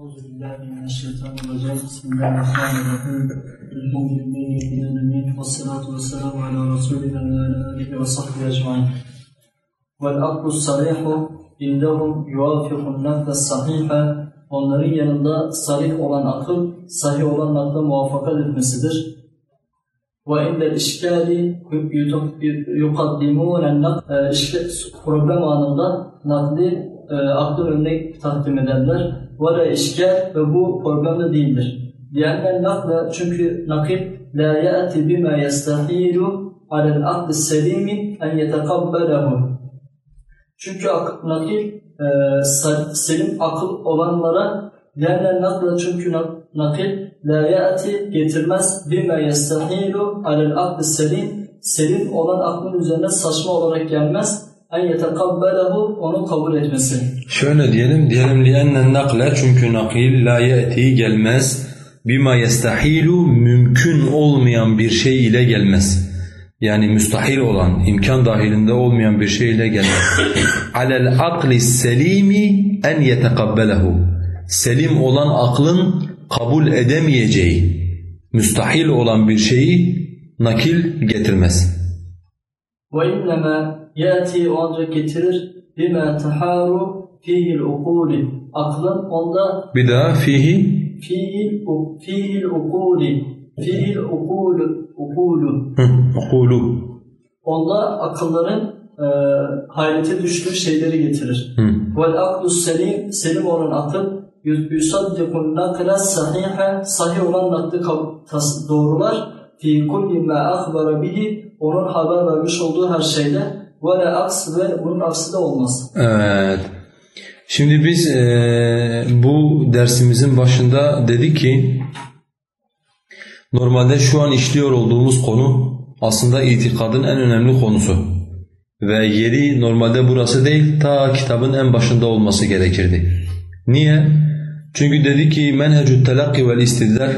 Euzubillahimineşşeytanirracim. Bismillahirrahmanirrahim. Elhamdülillahi Rabbil alemin. Ve salatu ve selamu ala Resulina ve ala alihi ve sahbihi ecmain. Vel aklu salihu indahum yuafikun nefes sahife. Onların yanında salih olan akıl, sahih olan akla muvaffakat etmesidir. Ve indel işgali yukaddimunen nakl. E, problem anında nakli e, aklın önüne takdim ederler ve la ve bu problemde değildir. Diğerler nakla çünkü nakil la ya'ti bima yastahilu alel akli selimi en yetekabbelehu. Çünkü nakil e, selim akıl olanlara diğerler nakla çünkü nakil la ya'ti getirmez bima yastahilu alel akli selim selim olan aklın üzerine saçma olarak gelmez en yetekabbelehu onu kabul etmesi. Şöyle diyelim, diyelim liyennen nakle çünkü nakil la ye'ti gelmez. Bima yestahilu mümkün olmayan bir şey ile gelmez. Yani müstahil olan, imkan dahilinde olmayan bir şey ile gelmez. Alel akli selimi en yetekabbelehu. Selim olan aklın kabul edemeyeceği, müstahil olan bir şeyi nakil getirmez. وَاِنَّمَا yati o ancak getirir. Bima taharu fihil ukuli aklın onda. Bir daha fihi. Fihil fihil ukuli fihil ukulu ukulu ukulu onda akılların e, hayrete düştüğü şeyleri getirir. Vel aklu selim selim olan akıl yusaddikun nakla sahiha sahih olan nakli doğrular. Fi kulli ma akhbara bihi onun haber vermiş olduğu her şeyde ve aks ve bunun aksi de olmaz. Evet. Şimdi biz e, bu dersimizin başında dedik ki normalde şu an işliyor olduğumuz konu aslında itikadın en önemli konusu. Ve yeri normalde burası değil ta kitabın en başında olması gerekirdi. Niye? Çünkü dedi ki menhecü telakki vel istidlal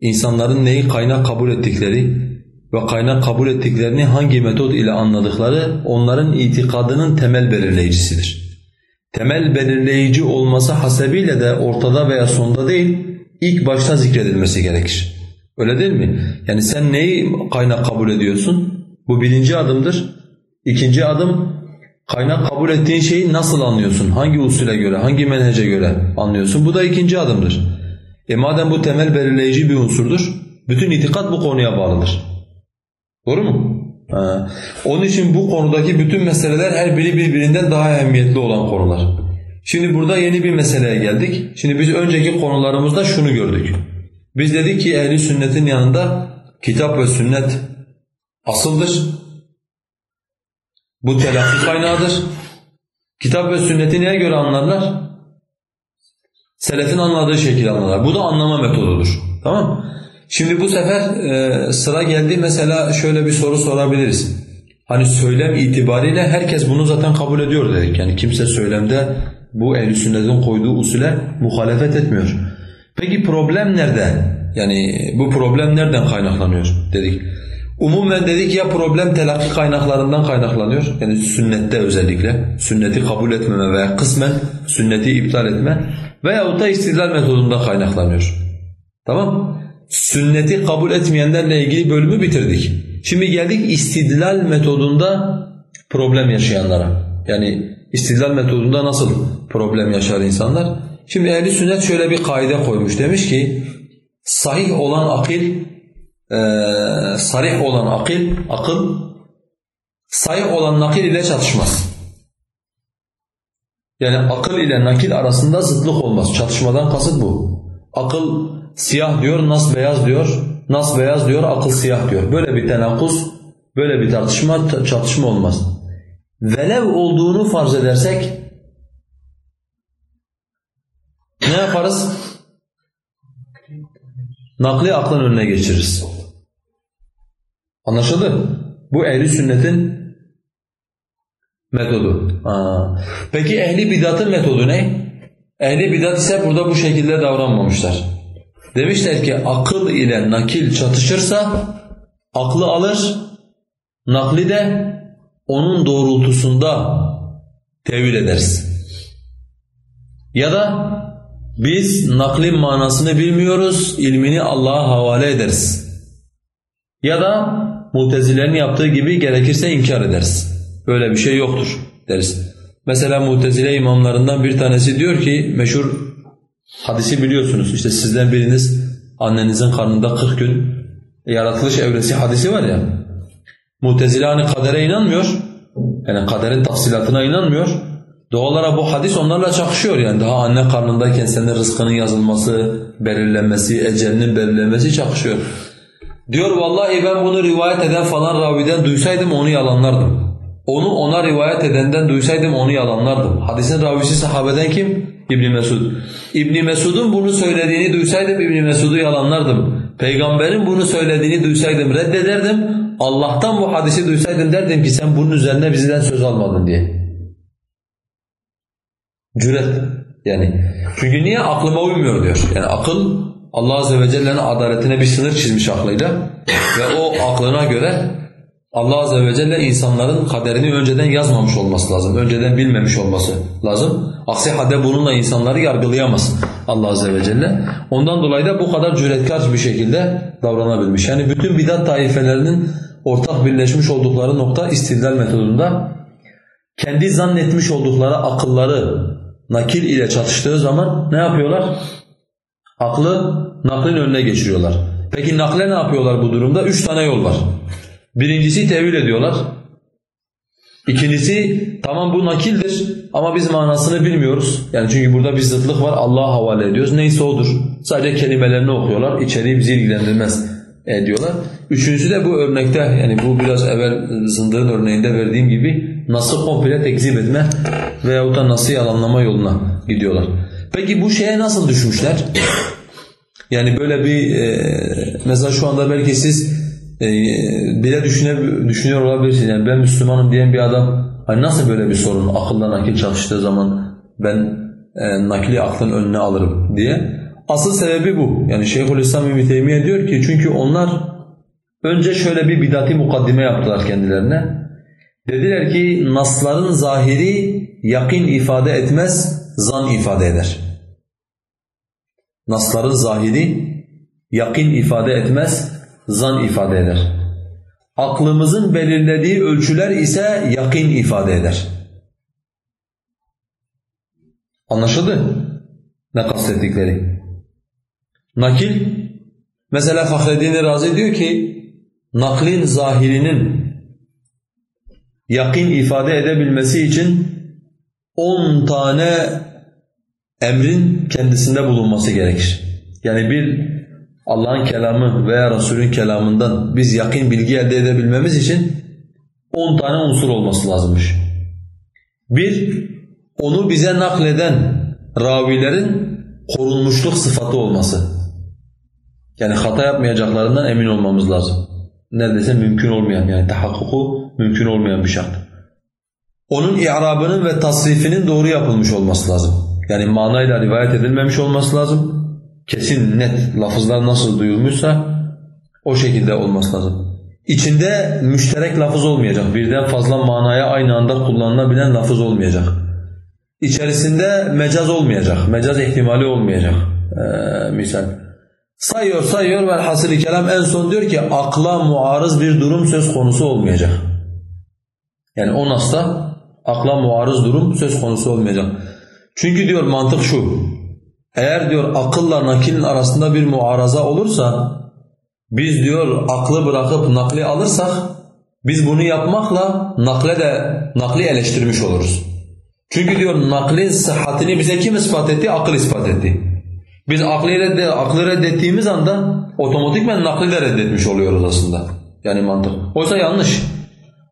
insanların neyi kaynak kabul ettikleri ve kaynak kabul ettiklerini hangi metot ile anladıkları onların itikadının temel belirleyicisidir. Temel belirleyici olması hasebiyle de ortada veya sonda değil, ilk başta zikredilmesi gerekir. Öyle değil mi? Yani sen neyi kaynak kabul ediyorsun? Bu birinci adımdır. İkinci adım, kaynak kabul ettiğin şeyi nasıl anlıyorsun? Hangi usule göre, hangi menhece göre anlıyorsun? Bu da ikinci adımdır. E madem bu temel belirleyici bir unsurdur, bütün itikat bu konuya bağlıdır. Doğru mu? Ha. Onun için bu konudaki bütün meseleler her biri birbirinden daha ehemmiyetli olan konular. Şimdi burada yeni bir meseleye geldik. Şimdi biz önceki konularımızda şunu gördük. Biz dedik ki ehli sünnetin yanında kitap ve sünnet asıldır. Bu telakki kaynağıdır. Kitap ve sünneti neye göre anlarlar? Selefin anladığı şekilde anlarlar. Bu da anlama metodudur. Tamam mı? Şimdi bu sefer e, sıra geldi mesela şöyle bir soru sorabiliriz. Hani söylem itibariyle herkes bunu zaten kabul ediyor dedik. Yani kimse söylemde bu ehl sünnetin koyduğu usule muhalefet etmiyor. Peki problem nerede? Yani bu problem nereden kaynaklanıyor dedik. Umumen dedik ya problem telakki kaynaklarından kaynaklanıyor. Yani sünnette özellikle. Sünneti kabul etmeme veya kısmen sünneti iptal etme. Veyahut da istidlal metodunda kaynaklanıyor. Tamam sünneti kabul etmeyenlerle ilgili bölümü bitirdik. Şimdi geldik istidlal metodunda problem yaşayanlara. Yani istidlal metodunda nasıl problem yaşar insanlar? Şimdi ehli sünnet şöyle bir kaide koymuş. Demiş ki sahih olan akil, e, sarih olan akil, akıl sahih olan nakil ile çatışmaz. Yani akıl ile nakil arasında zıtlık olmaz. Çatışmadan kasıt bu. Akıl siyah diyor, nas beyaz diyor, nas beyaz diyor, akıl siyah diyor. Böyle bir tenakuz, böyle bir tartışma, çatışma olmaz. Velev olduğunu farz edersek ne yaparız? Nakli aklın önüne geçiririz. Anlaşıldı? Bu ehli sünnetin metodu. Aa. Peki ehli bidatın metodu ne? Ehli bidat ise burada bu şekilde davranmamışlar. Demişler ki akıl ile nakil çatışırsa aklı alır, nakli de onun doğrultusunda tevil ederiz. Ya da Biz naklin manasını bilmiyoruz, ilmini Allah'a havale ederiz. Ya da mutezilerin yaptığı gibi gerekirse inkar ederiz. Böyle bir şey yoktur deriz. Mesela mutezile imamlarından bir tanesi diyor ki meşhur hadisi biliyorsunuz işte sizden biriniz annenizin karnında 40 gün yaratılış evresi hadisi var ya. Mutezile hani kadere inanmıyor. Yani kaderin tafsilatına inanmıyor. Doğal olarak bu hadis onlarla çakışıyor yani. Daha anne karnındayken senin rızkının yazılması, belirlenmesi, ecelinin belirlenmesi çakışıyor. Diyor vallahi ben bunu rivayet eden falan raviden duysaydım onu yalanlardım. Onu ona rivayet edenden duysaydım onu yalanlardım. Hadisin ravisi sahabeden kim? İbn Mesud. İbn Mesud'un bunu söylediğini duysaydım İbn Mesud'u yalanlardım. Peygamberin bunu söylediğini duysaydım reddederdim. Allah'tan bu hadisi duysaydım derdim ki sen bunun üzerine bizden söz almadın diye. Cüret yani. Çünkü niye aklıma uymuyor diyor. Yani akıl Allah Azze ve Celle'nin adaletine bir sınır çizmiş aklıyla ve o aklına göre Allah Azze ve Celle insanların kaderini önceden yazmamış olması lazım. Önceden bilmemiş olması lazım. Aksi halde bununla insanları yargılayamaz Allah Azze ve Celle. Ondan dolayı da bu kadar cüretkar bir şekilde davranabilmiş. Yani bütün bidat taifelerinin ortak birleşmiş oldukları nokta istidlal metodunda kendi zannetmiş oldukları akılları nakil ile çatıştığı zaman ne yapıyorlar? Aklı naklin önüne geçiriyorlar. Peki nakle ne yapıyorlar bu durumda? Üç tane yol var. Birincisi tevil ediyorlar. İkincisi tamam bu nakildir ama biz manasını bilmiyoruz. Yani çünkü burada bir zıtlık var Allah'a havale ediyoruz. Neyse odur. Sadece kelimelerini okuyorlar. İçeriği bizi ilgilendirmez ediyorlar. Üçüncüsü de bu örnekte yani bu biraz evvel zındığın örneğinde verdiğim gibi nasıl komple tekzip etme veyahut da nasıl yalanlama yoluna gidiyorlar. Peki bu şeye nasıl düşmüşler? Yani böyle bir e, mesela şu anda belki siz e, bile düşüne, düşünüyor olabilirsiniz. Yani ben Müslümanım diyen bir adam hani nasıl böyle bir sorun akıldan nakil çalıştığı zaman ben e, nakli aklın önüne alırım diye. Asıl sebebi bu. Yani Şeyhülislam İbn Teymiye diyor ki çünkü onlar önce şöyle bir bidati mukaddime yaptılar kendilerine. Dediler ki nasların zahiri yakin ifade etmez, zan ifade eder. Nasların zahiri yakin ifade etmez, zan ifade eder. Aklımızın belirlediği ölçüler ise yakin ifade eder. Anlaşıldı? Ne kastettikleri? Nakil, mesela Fahreddin Razi diyor ki, naklin zahirinin yakin ifade edebilmesi için on tane emrin kendisinde bulunması gerekir. Yani bir Allah'ın kelamı veya Resul'ün kelamından biz yakin bilgi elde edebilmemiz için on tane unsur olması lazımmış. Bir, onu bize nakleden ravilerin korunmuşluk sıfatı olması. Yani hata yapmayacaklarından emin olmamız lazım. Neredeyse mümkün olmayan yani tahakkuku mümkün olmayan bir şart. Onun i'rabının ve tasrifinin doğru yapılmış olması lazım. Yani manayla rivayet edilmemiş olması lazım. Kesin net lafızlar nasıl duyulmuşsa o şekilde olması lazım. İçinde müşterek lafız olmayacak. Birden fazla manaya aynı anda kullanılabilen lafız olmayacak. İçerisinde mecaz olmayacak. Mecaz ihtimali olmayacak. Ee, misal. Sayıyor sayıyor ve hasılı kelam en son diyor ki akla muarız bir durum söz konusu olmayacak. Yani o nasla akla muarız durum söz konusu olmayacak. Çünkü diyor mantık şu. Eğer diyor akılla nakilin arasında bir muaraza olursa biz diyor aklı bırakıp nakli alırsak biz bunu yapmakla nakle de nakli eleştirmiş oluruz. Çünkü diyor naklin sıhhatini bize kim ispat etti? Akıl ispat etti. Biz aklı, redde, aklı reddettiğimiz anda otomatikmen nakli de reddetmiş oluyoruz aslında. Yani mantık. Oysa yanlış.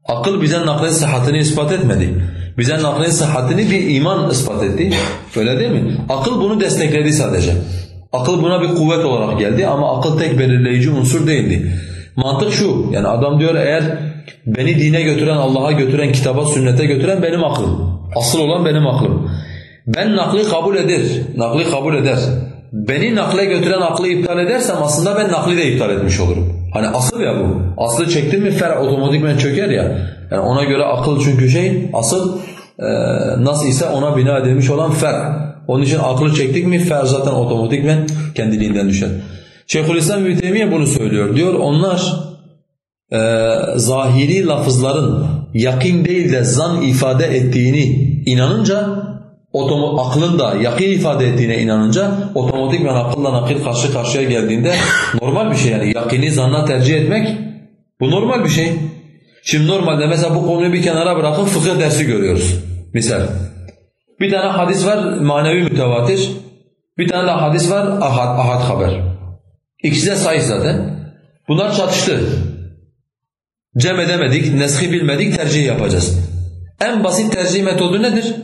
Akıl bize naklin sıhhatini ispat etmedi. Bize naklin sıhhatini bir iman ispat etti. Öyle değil mi? Akıl bunu destekledi sadece. Akıl buna bir kuvvet olarak geldi ama akıl tek belirleyici unsur değildi. Mantık şu, yani adam diyor eğer beni dine götüren, Allah'a götüren, kitaba, sünnete götüren benim aklım. Asıl olan benim aklım. Ben nakli kabul eder, nakli kabul eder. Beni nakle götüren aklı iptal edersem aslında ben nakli de iptal etmiş olurum. Hani asıl ya bu. Aslı çektin mi fer otomatikmen çöker ya. Yani ona göre akıl çünkü şey asıl e, nasıl ise ona bina edilmiş olan fer. Onun için aklı çektik mi fer zaten otomatikmen kendiliğinden düşer. Şeyhülislam İbn Teymiye bunu söylüyor. Diyor onlar e, zahiri lafızların yakin değil de zan ifade ettiğini inanınca otomo aklın da yakin ifade ettiğine inanınca otomatikman akılla nakil karşı karşıya geldiğinde normal bir şey yani yakini zanna tercih etmek bu normal bir şey. Şimdi normalde mesela bu konuyu bir kenara bırakıp fıkıh dersi görüyoruz. Misal. Bir tane hadis var manevi mütevatir. Bir tane de hadis var ahad, ahad haber. İkisi de sahih zaten. Bunlar çatıştı. Cem edemedik, neshi bilmedik, tercih yapacağız. En basit tercih metodu nedir?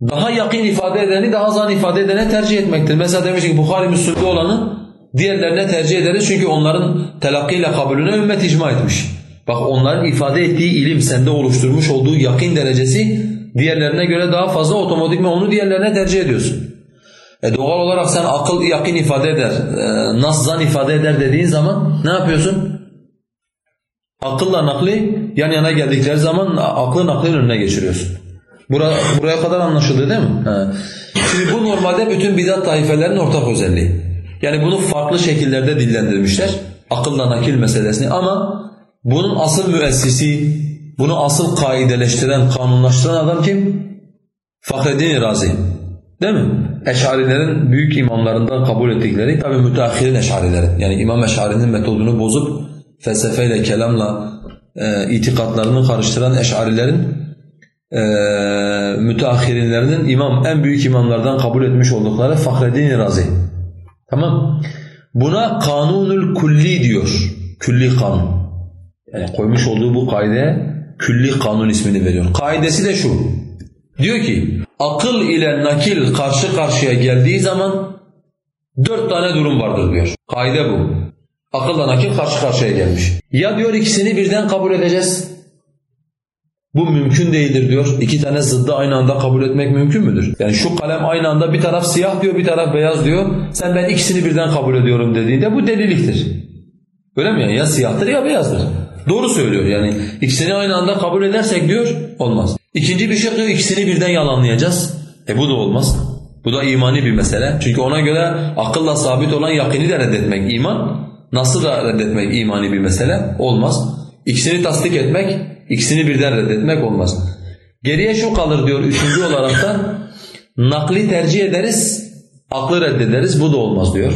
Daha yakın ifade edeni daha zan ifade edene tercih etmektir. Mesela demiş ki Bukhari Müslüm'de olanı diğerlerine tercih ederiz çünkü onların telakkiyle kabulüne ümmet icma etmiş. Bak onların ifade ettiği ilim sende oluşturmuş olduğu yakın derecesi diğerlerine göre daha fazla otomatikman onu diğerlerine tercih ediyorsun. E doğal olarak sen akıl yakın ifade eder, e, nas zan ifade eder dediğin zaman ne yapıyorsun? Akılla nakli yan yana geldikleri zaman aklı naklin önüne geçiriyorsun. Bura, buraya kadar anlaşıldı değil mi? He. Şimdi bu normalde bütün bidat taifelerinin ortak özelliği. Yani bunu farklı şekillerde dillendirmişler. Akılla nakil meselesini ama bunun asıl müessisi, bunu asıl kaideleştiren, kanunlaştıran adam kim? Fahreddin Razi. Değil mi? Eşarilerin büyük imamlarından kabul ettikleri, tabi müteahhirin eşarilerin. Yani İmam Eşari'nin metodunu bozup felsefeyle, kelamla e, itikatlarını karıştıran eşarilerin e, müteahhirinlerinin imam, en büyük imamlardan kabul etmiş oldukları Fahreddin Razi. Tamam. Buna kanunul kulli diyor. Külli kanun. Yani koymuş olduğu bu kaide külli kanun ismini veriyor. Kaidesi de şu. Diyor ki akıl ile nakil karşı karşıya geldiği zaman dört tane durum vardır diyor. Kaide bu. Akılla nakil karşı karşıya gelmiş. Ya diyor ikisini birden kabul edeceğiz. Bu mümkün değildir diyor. İki tane zıddı aynı anda kabul etmek mümkün müdür? Yani şu kalem aynı anda bir taraf siyah diyor, bir taraf beyaz diyor. Sen ben ikisini birden kabul ediyorum dediğinde bu deliliktir. Öyle mi yani? Ya siyahtır ya beyazdır. Doğru söylüyor yani. İkisini aynı anda kabul edersek diyor olmaz. İkinci bir şey diyor ikisini birden yalanlayacağız. E bu da olmaz. Bu da imani bir mesele. Çünkü ona göre akılla sabit olan yakini de reddetmek iman. Nasıl da reddetmek imani bir mesele? Olmaz. İkisini tasdik etmek, ikisini birden reddetmek olmaz. Geriye şu kalır diyor üçüncü olarak da nakli tercih ederiz, aklı reddederiz. Bu da olmaz diyor.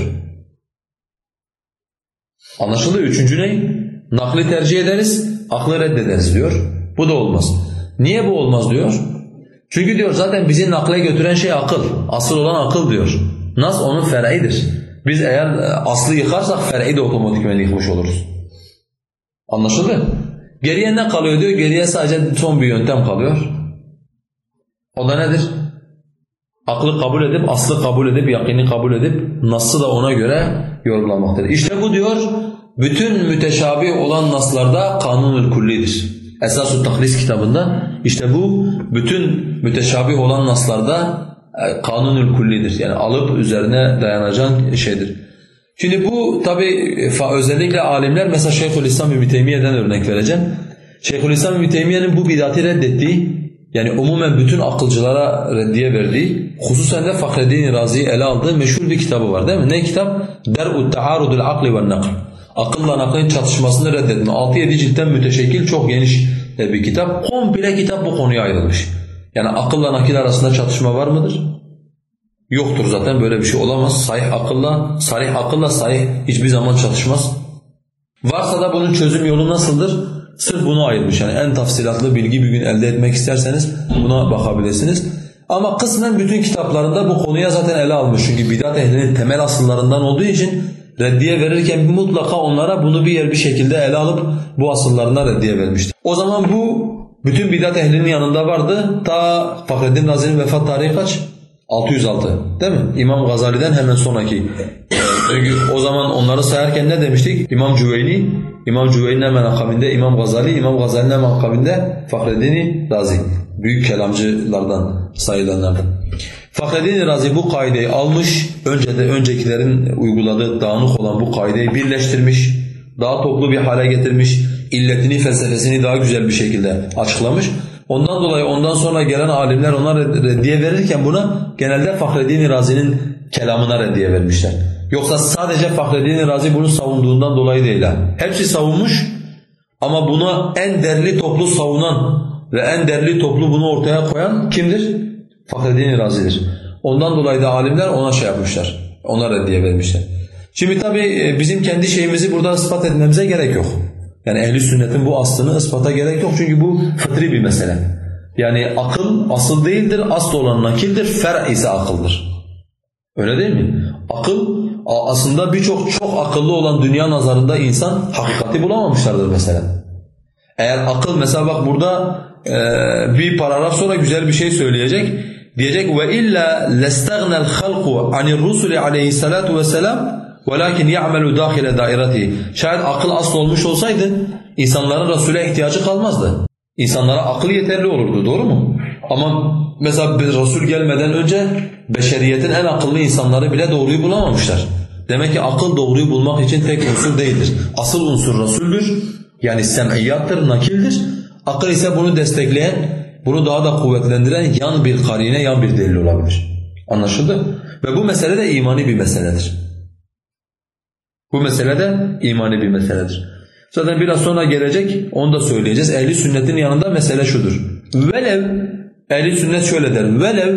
Anlaşıldı? Üçüncü ne? Nakli tercih ederiz, aklı reddederiz diyor. Bu da olmaz. Niye bu olmaz diyor? Çünkü diyor zaten bizi nakle götüren şey akıl. Asıl olan akıl diyor. Nas onun fer'idir. Biz eğer e, aslı yıkarsak fer'i de otomatikmen yıkmış oluruz. Anlaşıldı? Geriye ne kalıyor diyor? Geriye sadece son bir yöntem kalıyor. O da nedir? Aklı kabul edip, aslı kabul edip, yakini kabul edip, nas'ı da ona göre yorumlamaktır. İşte bu diyor, bütün müteşabih olan naslarda kanunul kullidir. Esas-ı Tahris kitabında işte bu bütün müteşabih olan naslarda e, kanunul kullidir. Yani alıp üzerine dayanacağın şeydir. Şimdi bu tabi özellikle alimler mesela Şeyhülislam İbn Teymiye'den örnek vereceğim. Şeyhülislam İbn Teymiye'nin bu bidati reddettiği yani umumen bütün akılcılara reddiye verdiği hususen de Fahreddin Razi'yi ele aldığı meşhur bir kitabı var değil mi? Ne kitap? Der'u Ta'arudul Akli ve Nakl. Akılla naklin çatışmasını reddetme. 6-7 ciltten müteşekkil çok geniş bir kitap. Komple kitap bu konuya ayrılmış. Yani akılla nakil arasında çatışma var mıdır? Yoktur zaten böyle bir şey olamaz. Sahih akılla, sarih akılla sahih hiçbir zaman çatışmaz. Varsa da bunun çözüm yolu nasıldır? Sırf bunu ayırmış. Yani en tafsilatlı bilgi bir gün elde etmek isterseniz buna bakabilirsiniz. Ama kısmen bütün kitaplarında bu konuya zaten ele almış. Çünkü bidat ehlinin temel asıllarından olduğu için reddiye verirken mutlaka onlara bunu bir yer bir şekilde ele alıp bu asıllarına reddiye vermiştir. O zaman bu bütün bidat ehlinin yanında vardı. Ta Fahreddin Razi'nin vefat tarihi kaç? 606 değil mi? İmam Gazali'den hemen sonraki. Çünkü o zaman onları sayarken ne demiştik? İmam Cüveyni, İmam Cüveyni'nin hemen akabinde İmam Gazali, İmam Gazali'nin hemen akabinde Fahreddin Razi. Büyük kelamcılardan sayılanlardan. Fahreddin Razi bu kaideyi almış, önce de öncekilerin uyguladığı dağınık olan bu kaideyi birleştirmiş, daha toplu bir hale getirmiş, illetini, felsefesini daha güzel bir şekilde açıklamış. Ondan dolayı ondan sonra gelen alimler ona reddiye verirken buna genelde Fahreddin Razi'nin kelamına reddiye vermişler. Yoksa sadece Fahreddin Razi bunu savunduğundan dolayı değil. Hepsi savunmuş ama buna en derli toplu savunan ve en derli toplu bunu ortaya koyan kimdir? Fahreddin Razi'dir. Ondan dolayı da alimler ona şey yapmışlar. Ona reddiye vermişler. Şimdi tabi bizim kendi şeyimizi burada ispat etmemize gerek yok. Yani ehli sünnetin bu aslını ispata gerek yok çünkü bu fıtri bir mesele. Yani akıl asıl değildir, asıl olan nakildir, fer ise akıldır. Öyle değil mi? Akıl aslında birçok çok akıllı olan dünya nazarında insan hakikati bulamamışlardır mesela. Eğer akıl mesela bak burada e, bir paragraf sonra güzel bir şey söyleyecek. Diyecek ve illa lestagna'l halqu anir rusuli aleyhissalatu vesselam وَلَكِنْ يَعْمَلُ دَاخِلَ دَائِرَتِهِ Şayet akıl asıl olmuş olsaydı insanların Resul'e ihtiyacı kalmazdı. İnsanlara akıl yeterli olurdu doğru mu? Ama mesela bir Resul gelmeden önce beşeriyetin en akıllı insanları bile doğruyu bulamamışlar. Demek ki akıl doğruyu bulmak için tek unsur değildir. Asıl unsur Resul'dür. Yani sem'iyattır, nakildir. Akıl ise bunu destekleyen, bunu daha da kuvvetlendiren yan bir karine, yan bir delil olabilir. Anlaşıldı? Ve bu mesele de imani bir meseledir. Bu mesele de imani bir meseledir. Zaten biraz sonra gelecek, onu da söyleyeceğiz. Ehli sünnetin yanında mesele şudur. Velev, ehli sünnet şöyle der. Velev,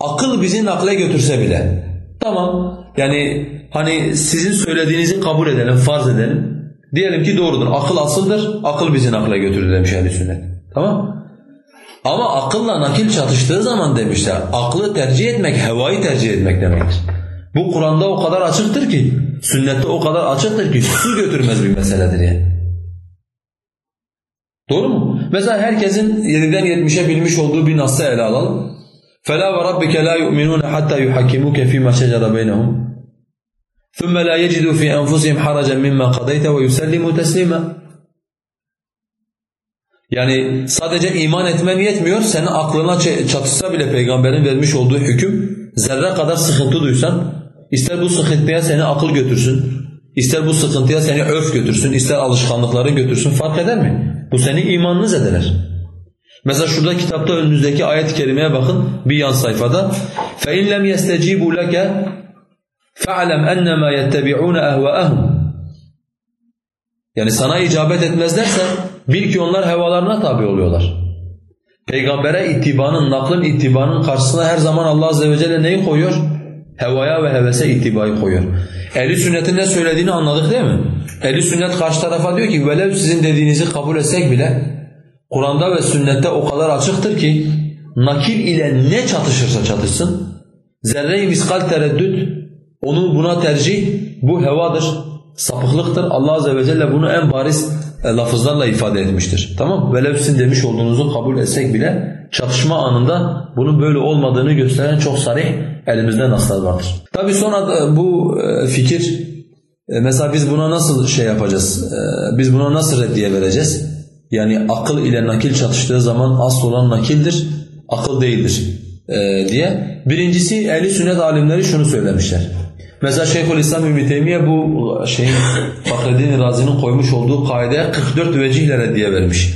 akıl bizi nakle götürse bile. Tamam, yani hani sizin söylediğinizi kabul edelim, farz edelim. Diyelim ki doğrudur, akıl asıldır, akıl bizi nakle götürür demiş ehli sünnet. Tamam Ama akılla nakil çatıştığı zaman demişler, aklı tercih etmek, hevayı tercih etmek demektir. Bu Kur'an'da o kadar açıktır ki, sünnette o kadar açıktır ki su götürmez bir meseledir yani. Doğru mu? Mesela herkesin 7'den 70'e bilmiş olduğu bir nas'ı ele alalım. فَلَا وَرَبِّكَ لَا يُؤْمِنُونَ حَتَّى يُحَكِّمُوكَ فِي مَا شَجَرَ بَيْنَهُمْ ثُمَّ لَا يَجِدُوا فِي أَنفُسِهِمْ حَرَجًا مِمَّا قَضَيْتَ وَيُسَلِّمُوا تَسْلِيمًا Yani sadece iman etmen yetmiyor, senin aklına çatışsa bile peygamberin vermiş olduğu hüküm, zerre kadar sıkıntı duysan, ister bu sıkıntıya seni akıl götürsün, ister bu sıkıntıya seni öf götürsün, ister alışkanlıkların götürsün, fark eder mi? Bu seni imanını zedeler. Mesela şurada kitapta önünüzdeki ayet-i kerimeye bakın bir yan sayfada. فَاِنْ لَمْ يَسْتَجِيبُوا لَكَ فَعْلَمْ اَنَّمَا يَتَّبِعُونَ اَهْوَأَهُمْ Yani sana icabet etmezlerse bil ki onlar hevalarına tabi oluyorlar. Peygambere ittibanın, naklın ittibanın karşısına her zaman Allah Azze ve Celle neyi koyuyor? Hevaya ve hevese ittibayı koyuyor. Ehli sünnetin ne söylediğini anladık değil mi? Ehli sünnet karşı tarafa diyor ki velev sizin dediğinizi kabul etsek bile Kur'an'da ve sünnette o kadar açıktır ki nakil ile ne çatışırsa çatışsın zerre-i miskal tereddüt onu buna tercih bu hevadır, sapıklıktır. Allah Azze ve Celle bunu en bariz lafızlarla ifade etmiştir. Tamam Velev demiş olduğunuzu kabul etsek bile çatışma anında bunun böyle olmadığını gösteren çok sarih elimizde naslar vardır. Tabi sonra bu e, fikir e, mesela biz buna nasıl şey yapacağız? Biz buna nasıl reddiye vereceğiz? Yani akıl ile nakil çatıştığı zaman asıl olan nakildir, akıl değildir e, diye. Birincisi ehli sünnet alimleri şunu söylemişler. Mesela Şeyhülislam İbn Teymiye bu şeyin Fahreddin Razi'nin koymuş olduğu kaideye 44 vecihle reddiye vermiş.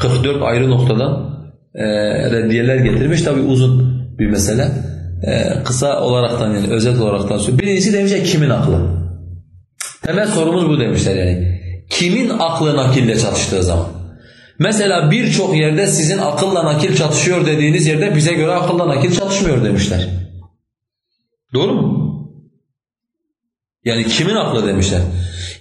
44 ayrı noktadan e, reddiyeler getirmiş. Tabi uzun bir mesele. E, kısa olaraktan yani özet olaraktan. Birincisi demişler kimin aklı? Temel sorumuz bu demişler yani. Kimin aklı nakille çatıştığı zaman? Mesela birçok yerde sizin akılla nakil çatışıyor dediğiniz yerde bize göre akılla nakil çatışmıyor demişler. Doğru mu? Yani kimin aklı demişler.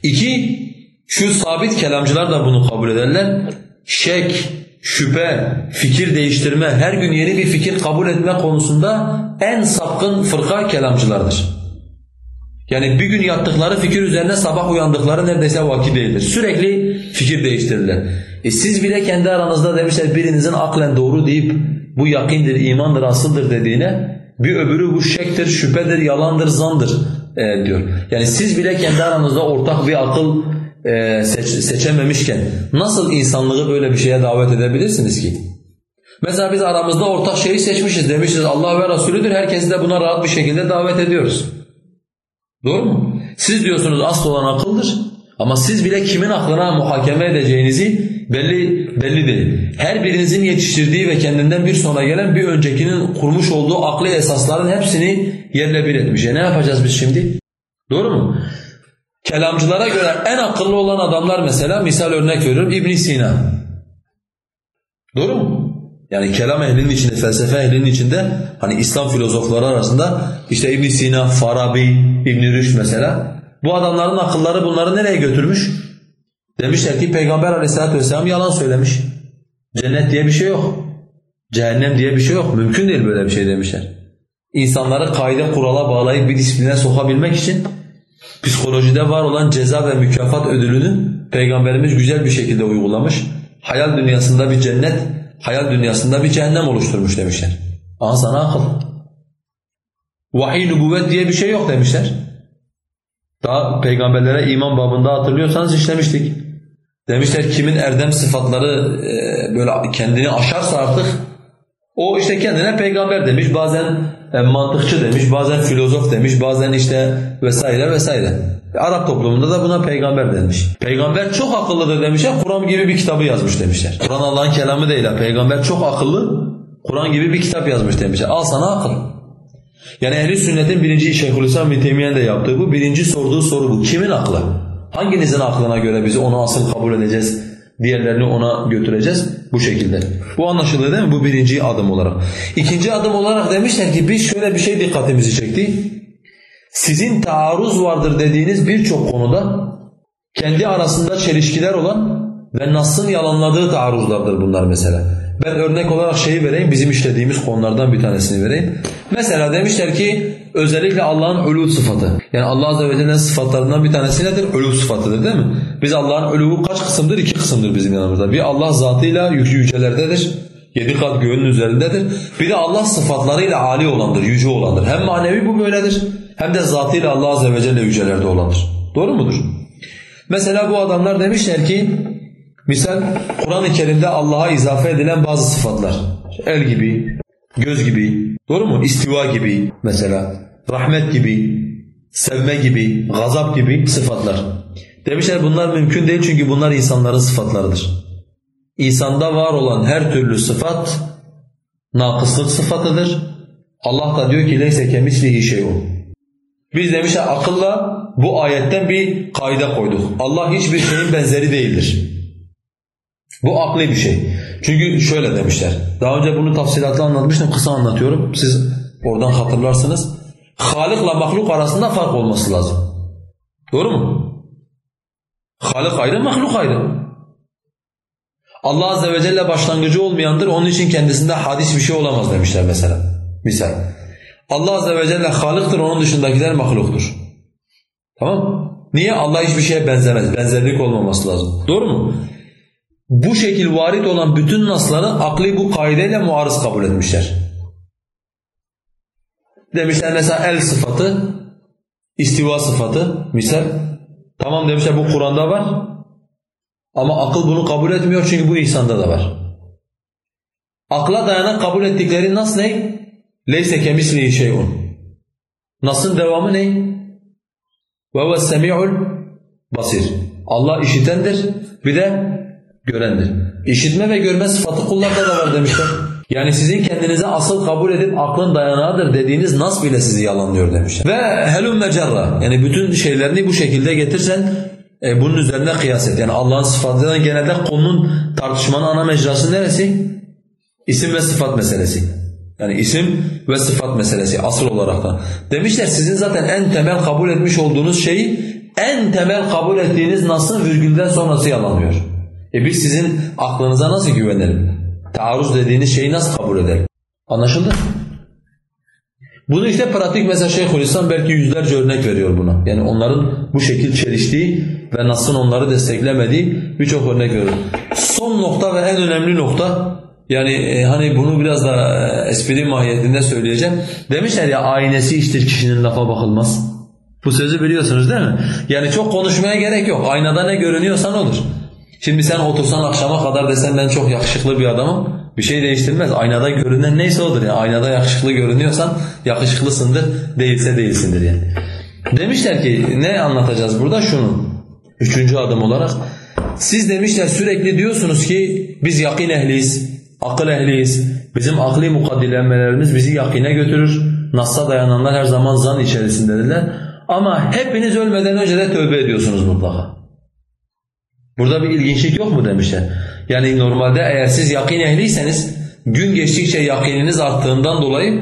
İki, şu sabit kelamcılar da bunu kabul ederler. Şek, şüphe, fikir değiştirme, her gün yeni bir fikir kabul etme konusunda en sapkın fırka kelamcılardır. Yani bir gün yattıkları fikir üzerine sabah uyandıkları neredeyse vakit değildir. Sürekli fikir değiştirirler. E siz bile kendi aranızda demişler birinizin aklen doğru deyip bu yakindir, imandır, asıldır dediğine bir öbürü bu şektir, şüphedir, yalandır, zandır e, diyor. Yani siz bile kendi aranızda ortak bir akıl e, seç, seçememişken nasıl insanlığı böyle bir şeye davet edebilirsiniz ki? Mesela biz aramızda ortak şeyi seçmişiz demişiz Allah ve Resulüdür herkesi de buna rahat bir şekilde davet ediyoruz. Doğru mu? Siz diyorsunuz asıl olan akıldır Ama siz bile kimin aklına muhakeme edeceğinizi belli belli değil. Her birinizin yetiştirdiği ve kendinden bir sonra gelen bir öncekinin kurmuş olduğu akli esasların hepsini yerle bir etmiş. E ne yapacağız biz şimdi? Doğru mu? Kelamcılara göre en akıllı olan adamlar mesela misal örnek veriyorum İbn Sina. Doğru mu? Yani kelam ehlinin içinde, felsefe ehlinin içinde hani İslam filozofları arasında işte İbn Sina, Farabi, İbn Rüşd mesela bu adamların akılları bunları nereye götürmüş? Demişler ki Peygamber aleyhissalatü vesselam yalan söylemiş. Cennet diye bir şey yok. Cehennem diye bir şey yok. Mümkün değil böyle bir şey demişler. İnsanları kaide kurala bağlayıp bir disipline sokabilmek için psikolojide var olan ceza ve mükafat ödülünü Peygamberimiz güzel bir şekilde uygulamış. Hayal dünyasında bir cennet, hayal dünyasında bir cehennem oluşturmuş demişler. Aha sana akıl. Vahiy nübüvvet diye bir şey yok demişler. Daha peygamberlere iman babında hatırlıyorsanız işlemiştik. Demişler kimin erdem sıfatları e, böyle kendini aşarsa artık o işte kendine peygamber demiş, bazen e, mantıkçı demiş, bazen filozof demiş, bazen işte vesaire vesaire. Arap toplumunda da buna peygamber denmiş. Peygamber çok akıllıdır demişler, Kur'an gibi bir kitabı yazmış demişler. Kur'an Allah'ın kelamı değil ha, peygamber çok akıllı, Kur'an gibi bir kitap yazmış demişler. Al sana akıl. Yani ehli sünnetin birinci Şeyhülislam bin Teymiye'nin de yaptığı bu. Birinci sorduğu soru bu. Kimin aklı? Hanginizin aklına göre biz onu asıl kabul edeceğiz? Diğerlerini ona götüreceğiz bu şekilde. Bu anlaşılıyor değil mi? Bu birinci adım olarak. İkinci adım olarak demişler ki biz şöyle bir şey dikkatimizi çekti. Sizin taarruz vardır dediğiniz birçok konuda kendi arasında çelişkiler olan ve Nas'ın yalanladığı taarruzlardır bunlar mesela. Ben örnek olarak şeyi vereyim, bizim işlediğimiz konulardan bir tanesini vereyim. Mesela demişler ki özellikle Allah'ın ölü sıfatı. Yani Allah Azze ve Celle'nin sıfatlarından bir tanesi nedir? Ölü sıfatıdır değil mi? Biz Allah'ın ölü kaç kısımdır? İki kısımdır bizim yanımızda. Bir Allah zatıyla yücelerdedir. Yedi kat göğünün üzerindedir. Bir de Allah sıfatlarıyla âli olandır, yüce olandır. Hem manevi bu böyledir hem de zatıyla Allah Azze ve Celle yücelerde olandır. Doğru mudur? Mesela bu adamlar demişler ki Misal Kur'an-ı Kerim'de Allah'a izafe edilen bazı sıfatlar. El gibi, göz gibi, doğru mu? İstiva gibi mesela, rahmet gibi, sevme gibi, gazap gibi sıfatlar. Demişler bunlar mümkün değil çünkü bunlar insanların sıfatlarıdır. İnsanda var olan her türlü sıfat nakıslık sıfatıdır. Allah da diyor ki leyse kemislihi şeyun. Biz demişler akılla bu ayetten bir kaide koyduk. Allah hiçbir şeyin benzeri değildir. Bu akli bir şey. Çünkü şöyle demişler. Daha önce bunu tafsilatlı anlatmıştım, kısa anlatıyorum. Siz oradan hatırlarsınız. Halıkla mahluk arasında fark olması lazım. Doğru mu? Halık ayrı, mahluk ayrı. Allah Azze ve Celle başlangıcı olmayandır, onun için kendisinde hadis bir şey olamaz demişler mesela. Misal. Allah Azze ve Celle halıktır, onun dışındakiler mahluktur. Tamam Niye? Allah hiçbir şeye benzemez, benzerlik olmaması lazım. Doğru mu? Bu şekil varit olan bütün nasları akli bu kaideyle muarız kabul etmişler. Demişler mesela el sıfatı, istiva sıfatı misal. Tamam demişler bu Kur'an'da var ama akıl bunu kabul etmiyor çünkü bu insanda da var. Akla dayanan kabul ettikleri nas ne? Leyse kemislihi şeyun. Nas'ın devamı ne? Ve huve semi'ul basir. Allah işitendir. Bir de görendir. İşitme ve görme sıfatı kullarda da var demişler. Yani sizin kendinize asıl kabul edip aklın dayanağıdır dediğiniz nas bile sizi yalanlıyor demişler. Ve helum mecerra yani bütün şeylerini bu şekilde getirsen e, bunun üzerine kıyas et. Yani Allah'ın sıfatlarından genelde konunun tartışmanın ana mecrası neresi? İsim ve sıfat meselesi. Yani isim ve sıfat meselesi asıl olarak da. Demişler sizin zaten en temel kabul etmiş olduğunuz şeyi en temel kabul ettiğiniz nasıl virgülden sonrası yalanlıyor. E biz sizin aklınıza nasıl güvenelim? Taarruz dediğiniz şeyi nasıl kabul edelim? Anlaşıldı? Bunu işte pratik mesela Şeyhülislam belki yüzlerce örnek veriyor buna. Yani onların bu şekil çeliştiği ve Nas'ın onları desteklemediği birçok örnek veriyor. Son nokta ve en önemli nokta yani e, hani bunu biraz da e, espri mahiyetinde söyleyeceğim. Demişler ya aynesi iştir kişinin lafa bakılmaz. Bu sözü biliyorsunuz değil mi? Yani çok konuşmaya gerek yok. Aynada ne görünüyorsan olur. Şimdi sen otursan akşama kadar desen ben çok yakışıklı bir adamım bir şey değiştirmez. Aynada görünen neyse odur yani. Aynada yakışıklı görünüyorsan yakışıklısındır, değilse değilsindir yani. Demişler ki ne anlatacağız burada? Şunu. Üçüncü adım olarak. Siz demişler sürekli diyorsunuz ki biz yakin ehliyiz, akıl ehliyiz. Bizim akli mukaddilemelerimiz bizi yakine götürür. Nas'a dayananlar her zaman zan içerisindedirler. Ama hepiniz ölmeden önce de tövbe ediyorsunuz mutlaka. Burada bir ilginçlik yok mu demişler. Yani normalde eğer siz yakin ehliyseniz gün geçtikçe yakininiz arttığından dolayı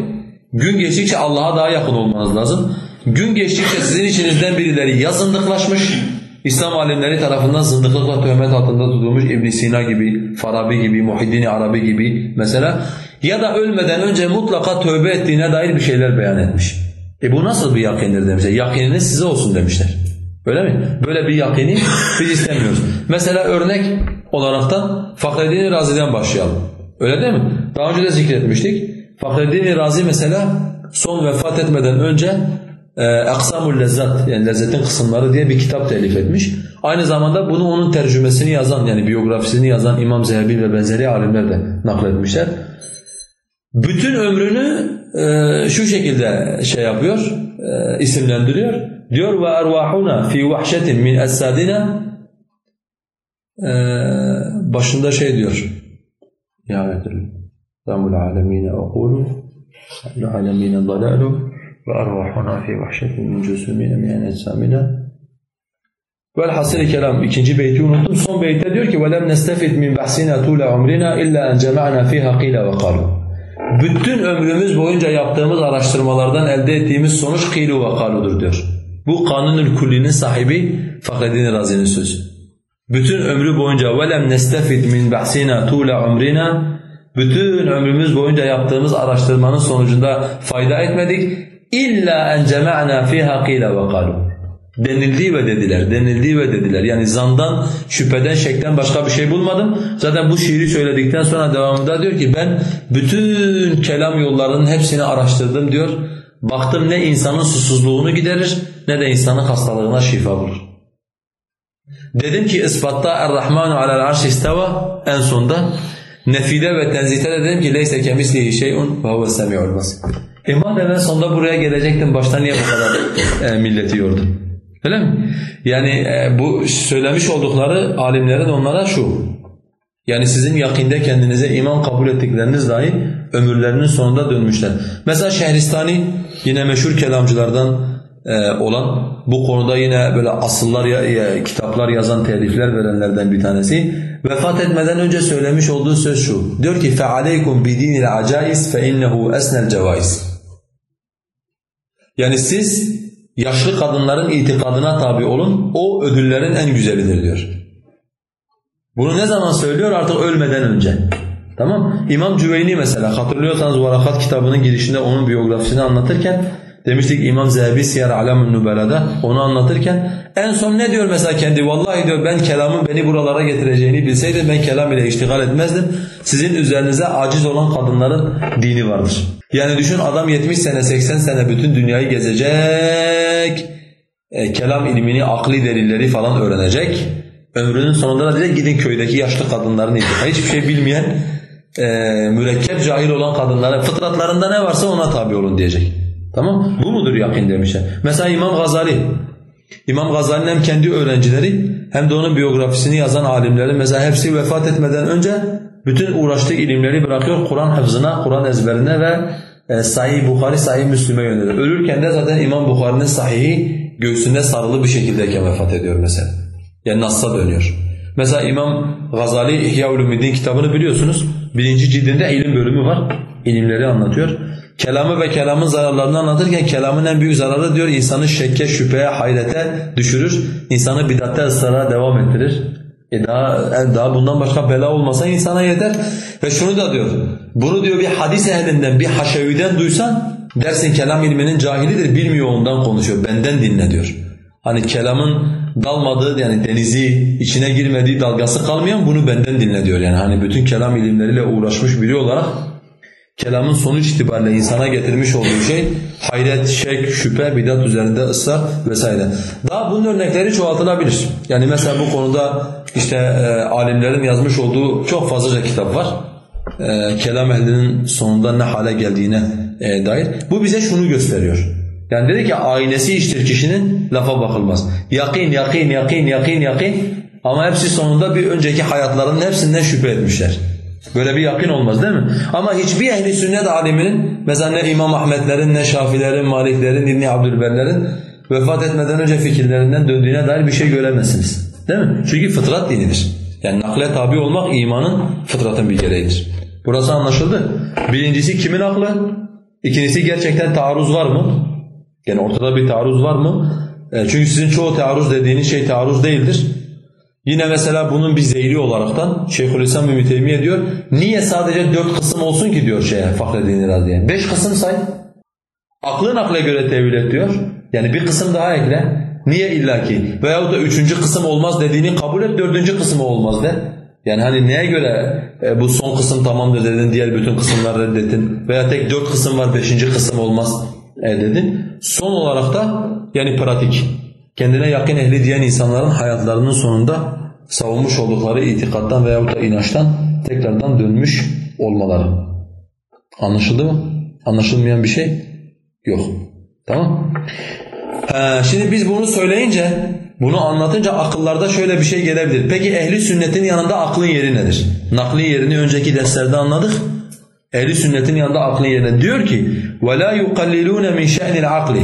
gün geçtikçe Allah'a daha yakın olmanız lazım. Gün geçtikçe sizin içinizden birileri ya zındıklaşmış, İslam alimleri tarafından zındıklıkla töhmet altında tutulmuş İbn Sina gibi, Farabi gibi, Muhiddin Arabi gibi mesela ya da ölmeden önce mutlaka tövbe ettiğine dair bir şeyler beyan etmiş. E bu nasıl bir yakindir demişler. Yakininiz size olsun demişler. Öyle mi? Böyle bir yakini biz istemiyoruz. Mesela örnek olaraktan Fahreddin Razi'den başlayalım. Öyle değil mi? Daha önce de zikretmiştik. Fahreddin Razi mesela son vefat etmeden önce e, Aksamul Lezzat yani lezzetin kısımları diye bir kitap telif etmiş. Aynı zamanda bunu onun tercümesini yazan yani biyografisini yazan İmam Zehebi ve benzeri alimler de nakletmişler. Bütün ömrünü e, şu şekilde şey yapıyor, e, isimlendiriyor. Diyor ve ervahuna fi vahşetin min esadina ee, başında şey diyor. Ya Rabbul alemine okulu Rabbul alemine dalalu ve ervahuna fi vahşetin min cüsümine min esamina Velhasıl kelam ikinci beyti unuttum. Son beyte diyor ki velem nestefid min bahsina tula umrina illa en cema'na fiha qila ve qalu. Bütün ömrümüz boyunca yaptığımız araştırmalardan elde ettiğimiz sonuç kıylu ve kaludur diyor. Bu kanunun kullinin sahibi Fahreddin Razi'nin sözü. Bütün ömrü boyunca velem nestefid min bahsina tula umrina bütün ömrümüz boyunca yaptığımız araştırmanın sonucunda fayda etmedik. İlla en cema'na fiha qila ve qalu. Denildi ve dediler, denildi ve dediler. Yani zandan, şüpheden, şekten başka bir şey bulmadım. Zaten bu şiiri söyledikten sonra devamında diyor ki ben bütün kelam yollarının hepsini araştırdım diyor. Baktım ne insanın susuzluğunu giderir ne de insanın hastalığına şifa bulur. Dedim ki ispatta Er-Rahmanu alel arş isteva en sonda. Nefide ve tenzihte de dedim ki leyse kemislihi şey'un ve huves semi'ul basir. E madem en sonda buraya gelecektim başta niye bu kadar e, milleti yordun? Öyle mi? Yani e, bu söylemiş oldukları alimlerin onlara şu. Yani sizin yakinde kendinize iman kabul ettikleriniz dahi ömürlerinin sonunda dönmüşler. Mesela Şehristani yine meşhur kelamcılardan e, olan bu konuda yine böyle asıllar ya, ya, kitaplar yazan telifler verenlerden bir tanesi vefat etmeden önce söylemiş olduğu söz şu. Diyor ki فَعَلَيْكُمْ بِدِينِ الْعَجَائِزِ فَاِنَّهُ اَسْنَ الْجَوَائِزِ Yani siz yaşlı kadınların itikadına tabi olun, o ödüllerin en güzelidir diyor. Bunu ne zaman söylüyor? Artık ölmeden önce. Tamam İmam Cüveyni mesela hatırlıyorsanız Varakat kitabının girişinde onun biyografisini anlatırken demiştik İmam Zehebi Siyer Alamün Nubela'da onu anlatırken en son ne diyor mesela kendi vallahi diyor ben kelamın beni buralara getireceğini bilseydim ben kelam ile iştigal etmezdim. Sizin üzerinize aciz olan kadınların dini vardır. Yani düşün adam 70 sene 80 sene bütün dünyayı gezecek, e, kelam ilmini, akli delilleri falan öğrenecek. Ömrünün sonunda da diyecek gidin köydeki yaşlı kadınların itikadına. Hiçbir şey bilmeyen, e, mürekkep cahil olan kadınlara, fıtratlarında ne varsa ona tabi olun diyecek. Tamam Bu mudur yakin demişler. Mesela İmam Gazali. İmam Gazali'nin hem kendi öğrencileri hem de onun biyografisini yazan alimleri mesela hepsi vefat etmeden önce bütün uğraştığı ilimleri bırakıyor Kur'an hafızına, Kur'an ezberine ve e, Sahih Bukhari, Sahih Müslüme yöneliyor. Ölürken de zaten İmam Bukhari'nin sahihi göğsünde sarılı bir şekildeyken vefat ediyor mesela. Yani Nas'a dönüyor. Mesela İmam Gazali İhya Ulumuddin kitabını biliyorsunuz. Birinci cildinde ilim bölümü var. İlimleri anlatıyor. Kelamı ve kelamın zararlarını anlatırken kelamın en büyük zararı diyor insanı şekke, şüpheye, hayrete düşürür. İnsanı bidatte ısrara devam ettirir. E daha, e, daha bundan başka bela olmasa insana yeter. Ve şunu da diyor, bunu diyor bir hadis ehlinden, bir haşeviden duysan dersin kelam ilminin cahilidir, bilmiyor ondan konuşuyor, benden dinle diyor. Hani kelamın dalmadığı yani denizi içine girmediği dalgası kalmayan bunu benden dinle diyor. Yani hani bütün kelam ilimleriyle uğraşmış biri olarak kelamın sonuç itibariyle insana getirmiş olduğu şey hayret, şek, şüphe, bidat üzerinde ısrar vesaire. Daha bunun örnekleri çoğaltılabilir. Yani mesela bu konuda işte e, alimlerin yazmış olduğu çok fazlaca kitap var. E, kelam ehlinin sonunda ne hale geldiğine e, dair. Bu bize şunu gösteriyor. Yani dedi ki aynesi iştir kişinin lafa bakılmaz. Yakin, yakin, yakin, yakin, yakin ama hepsi sonunda bir önceki hayatlarının hepsinden şüphe etmişler. Böyle bir yakin olmaz değil mi? Ama hiçbir ehli sünnet aliminin mesela ne İmam Ahmetlerin, ne Şafilerin, Maliklerin, İbni Abdülberlerin vefat etmeden önce fikirlerinden döndüğüne dair bir şey göremezsiniz. Değil mi? Çünkü fıtrat dinidir. Yani nakle tabi olmak imanın, fıtratın bir gereğidir. Burası anlaşıldı. Birincisi kimin aklı? İkincisi gerçekten taarruz var mı? Yani ortada bir taarruz var mı? E, çünkü sizin çoğu taarruz dediğiniz şey taarruz değildir. Yine mesela bunun bir zehri olaraktan Şeyhülislam Ümit Teymiye diyor, niye sadece dört kısım olsun ki diyor şeye Fahreddin Razi'ye. Beş kısım say. Aklın akla göre tevil et diyor. Yani bir kısım daha ekle. Niye illaki? Veyahut da üçüncü kısım olmaz dediğini kabul et, dördüncü kısmı olmaz de. Yani hani neye göre e, bu son kısım tamamdır dedin, diğer bütün kısımları reddettin veya tek dört kısım var, beşinci kısım olmaz e, dedin. Son olarak da yani pratik. Kendine yakın ehli diyen insanların hayatlarının sonunda savunmuş oldukları itikattan veyahut da inançtan tekrardan dönmüş olmaları. Anlaşıldı mı? Anlaşılmayan bir şey yok. Tamam ee, Şimdi biz bunu söyleyince, bunu anlatınca akıllarda şöyle bir şey gelebilir. Peki ehli sünnetin yanında aklın yeri nedir? Naklin yerini önceki derslerde anladık. Ehli sünnetin yanında aklın yerine diyor ki وَلَا يُقَلِّلُونَ مِنْ شَأْنِ الْعَقْلِ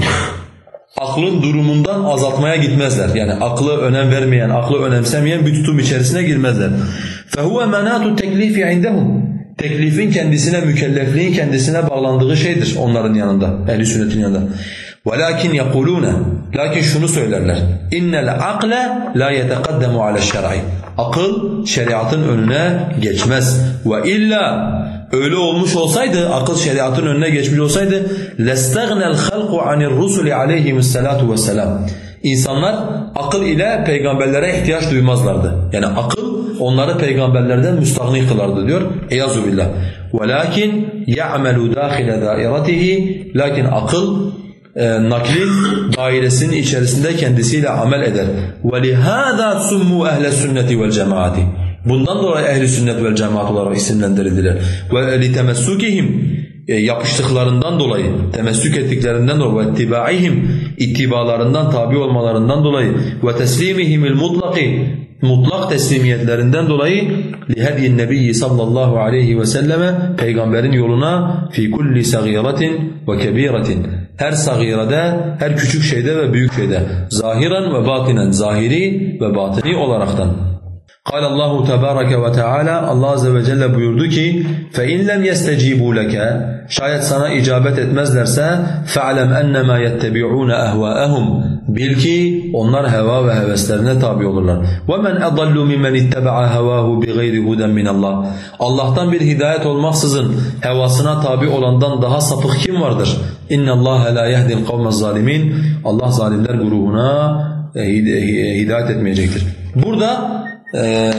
Aklın durumundan azaltmaya gitmezler. Yani aklı önem vermeyen, aklı önemsemeyen bir tutum içerisine girmezler. فَهُوَ مَنَاتُ التَّكْلِيفِ عِنْدَهُمْ Teklifin kendisine, mükellefliğin kendisine bağlandığı şeydir onların yanında, ehli sünnetin yanında. وَلَكِنْ يَقُولُونَ Lakin şunu söylerler. اِنَّ الْعَقْلَ لَا يَتَقَدَّمُ عَلَى الشَّرْعِ Akıl şeriatın önüne geçmez. وَإِلَّا Öyle olmuş olsaydı, akıl şeriatın önüne geçmiş olsaydı لَاسْتَغْنَ الْخَلْقُ عَنِ الرُّسُلِ عَلَيْهِمُ السَّلَاتُ وَالسَّلَامُ İnsanlar akıl ile peygamberlere ihtiyaç duymazlardı. Yani akıl onları peygamberlerden müstahni kılardı diyor. Eyazu billah. وَلَكِنْ يَعْمَلُ دَاخِلَ دَائِرَتِهِ Lakin akıl e, naklin dairesinin içerisinde kendisiyle amel eder. وَلِهَذَا سُمُّوا اَهْلَ السُنَّةِ وَالْجَمَاعَةِ Bundan dolayı ehli sünnet vel cemaat olarak isimlendirildiler. Ve litemessukihim yapıştıklarından dolayı, temessük ettiklerinden dolayı ittibaihim ittibalarından tabi olmalarından dolayı ve teslimihimil mutlaki mutlak teslimiyetlerinden dolayı lihedyin nebiyyi sallallahu aleyhi ve selleme peygamberin yoluna fi kulli sagiratin ve kebiratin her sagirede, her küçük şeyde ve büyük şeyde zahiren ve batinen zahiri ve batini olaraktan قال الله تبارك وتعالى Allah azze ve celle buyurdu ki فَاِنْ لَمْ يَسْتَجِيبُوا لَكَ Şayet sana icabet etmezlerse فَعْلَمْ اَنَّمَا يَتَّبِعُونَ اَهْوَاءَهُمْ Bil ki onlar heva ve heveslerine tabi olurlar. وَمَنْ اَضَلُّ مِمَّنْ اتَّبَعَ هَوَاهُ بِغَيْرِ هُدًا مِنَ اللّٰهِ Allah'tan bir hidayet olmaksızın hevasına tabi olandan daha sapık kim vardır? اِنَّ اللّٰهَ لَا يَهْدِ الْقَوْمَ الظَّالِمِينَ Allah zalimler grubuna hidayet etmeyecektir. Burada ee,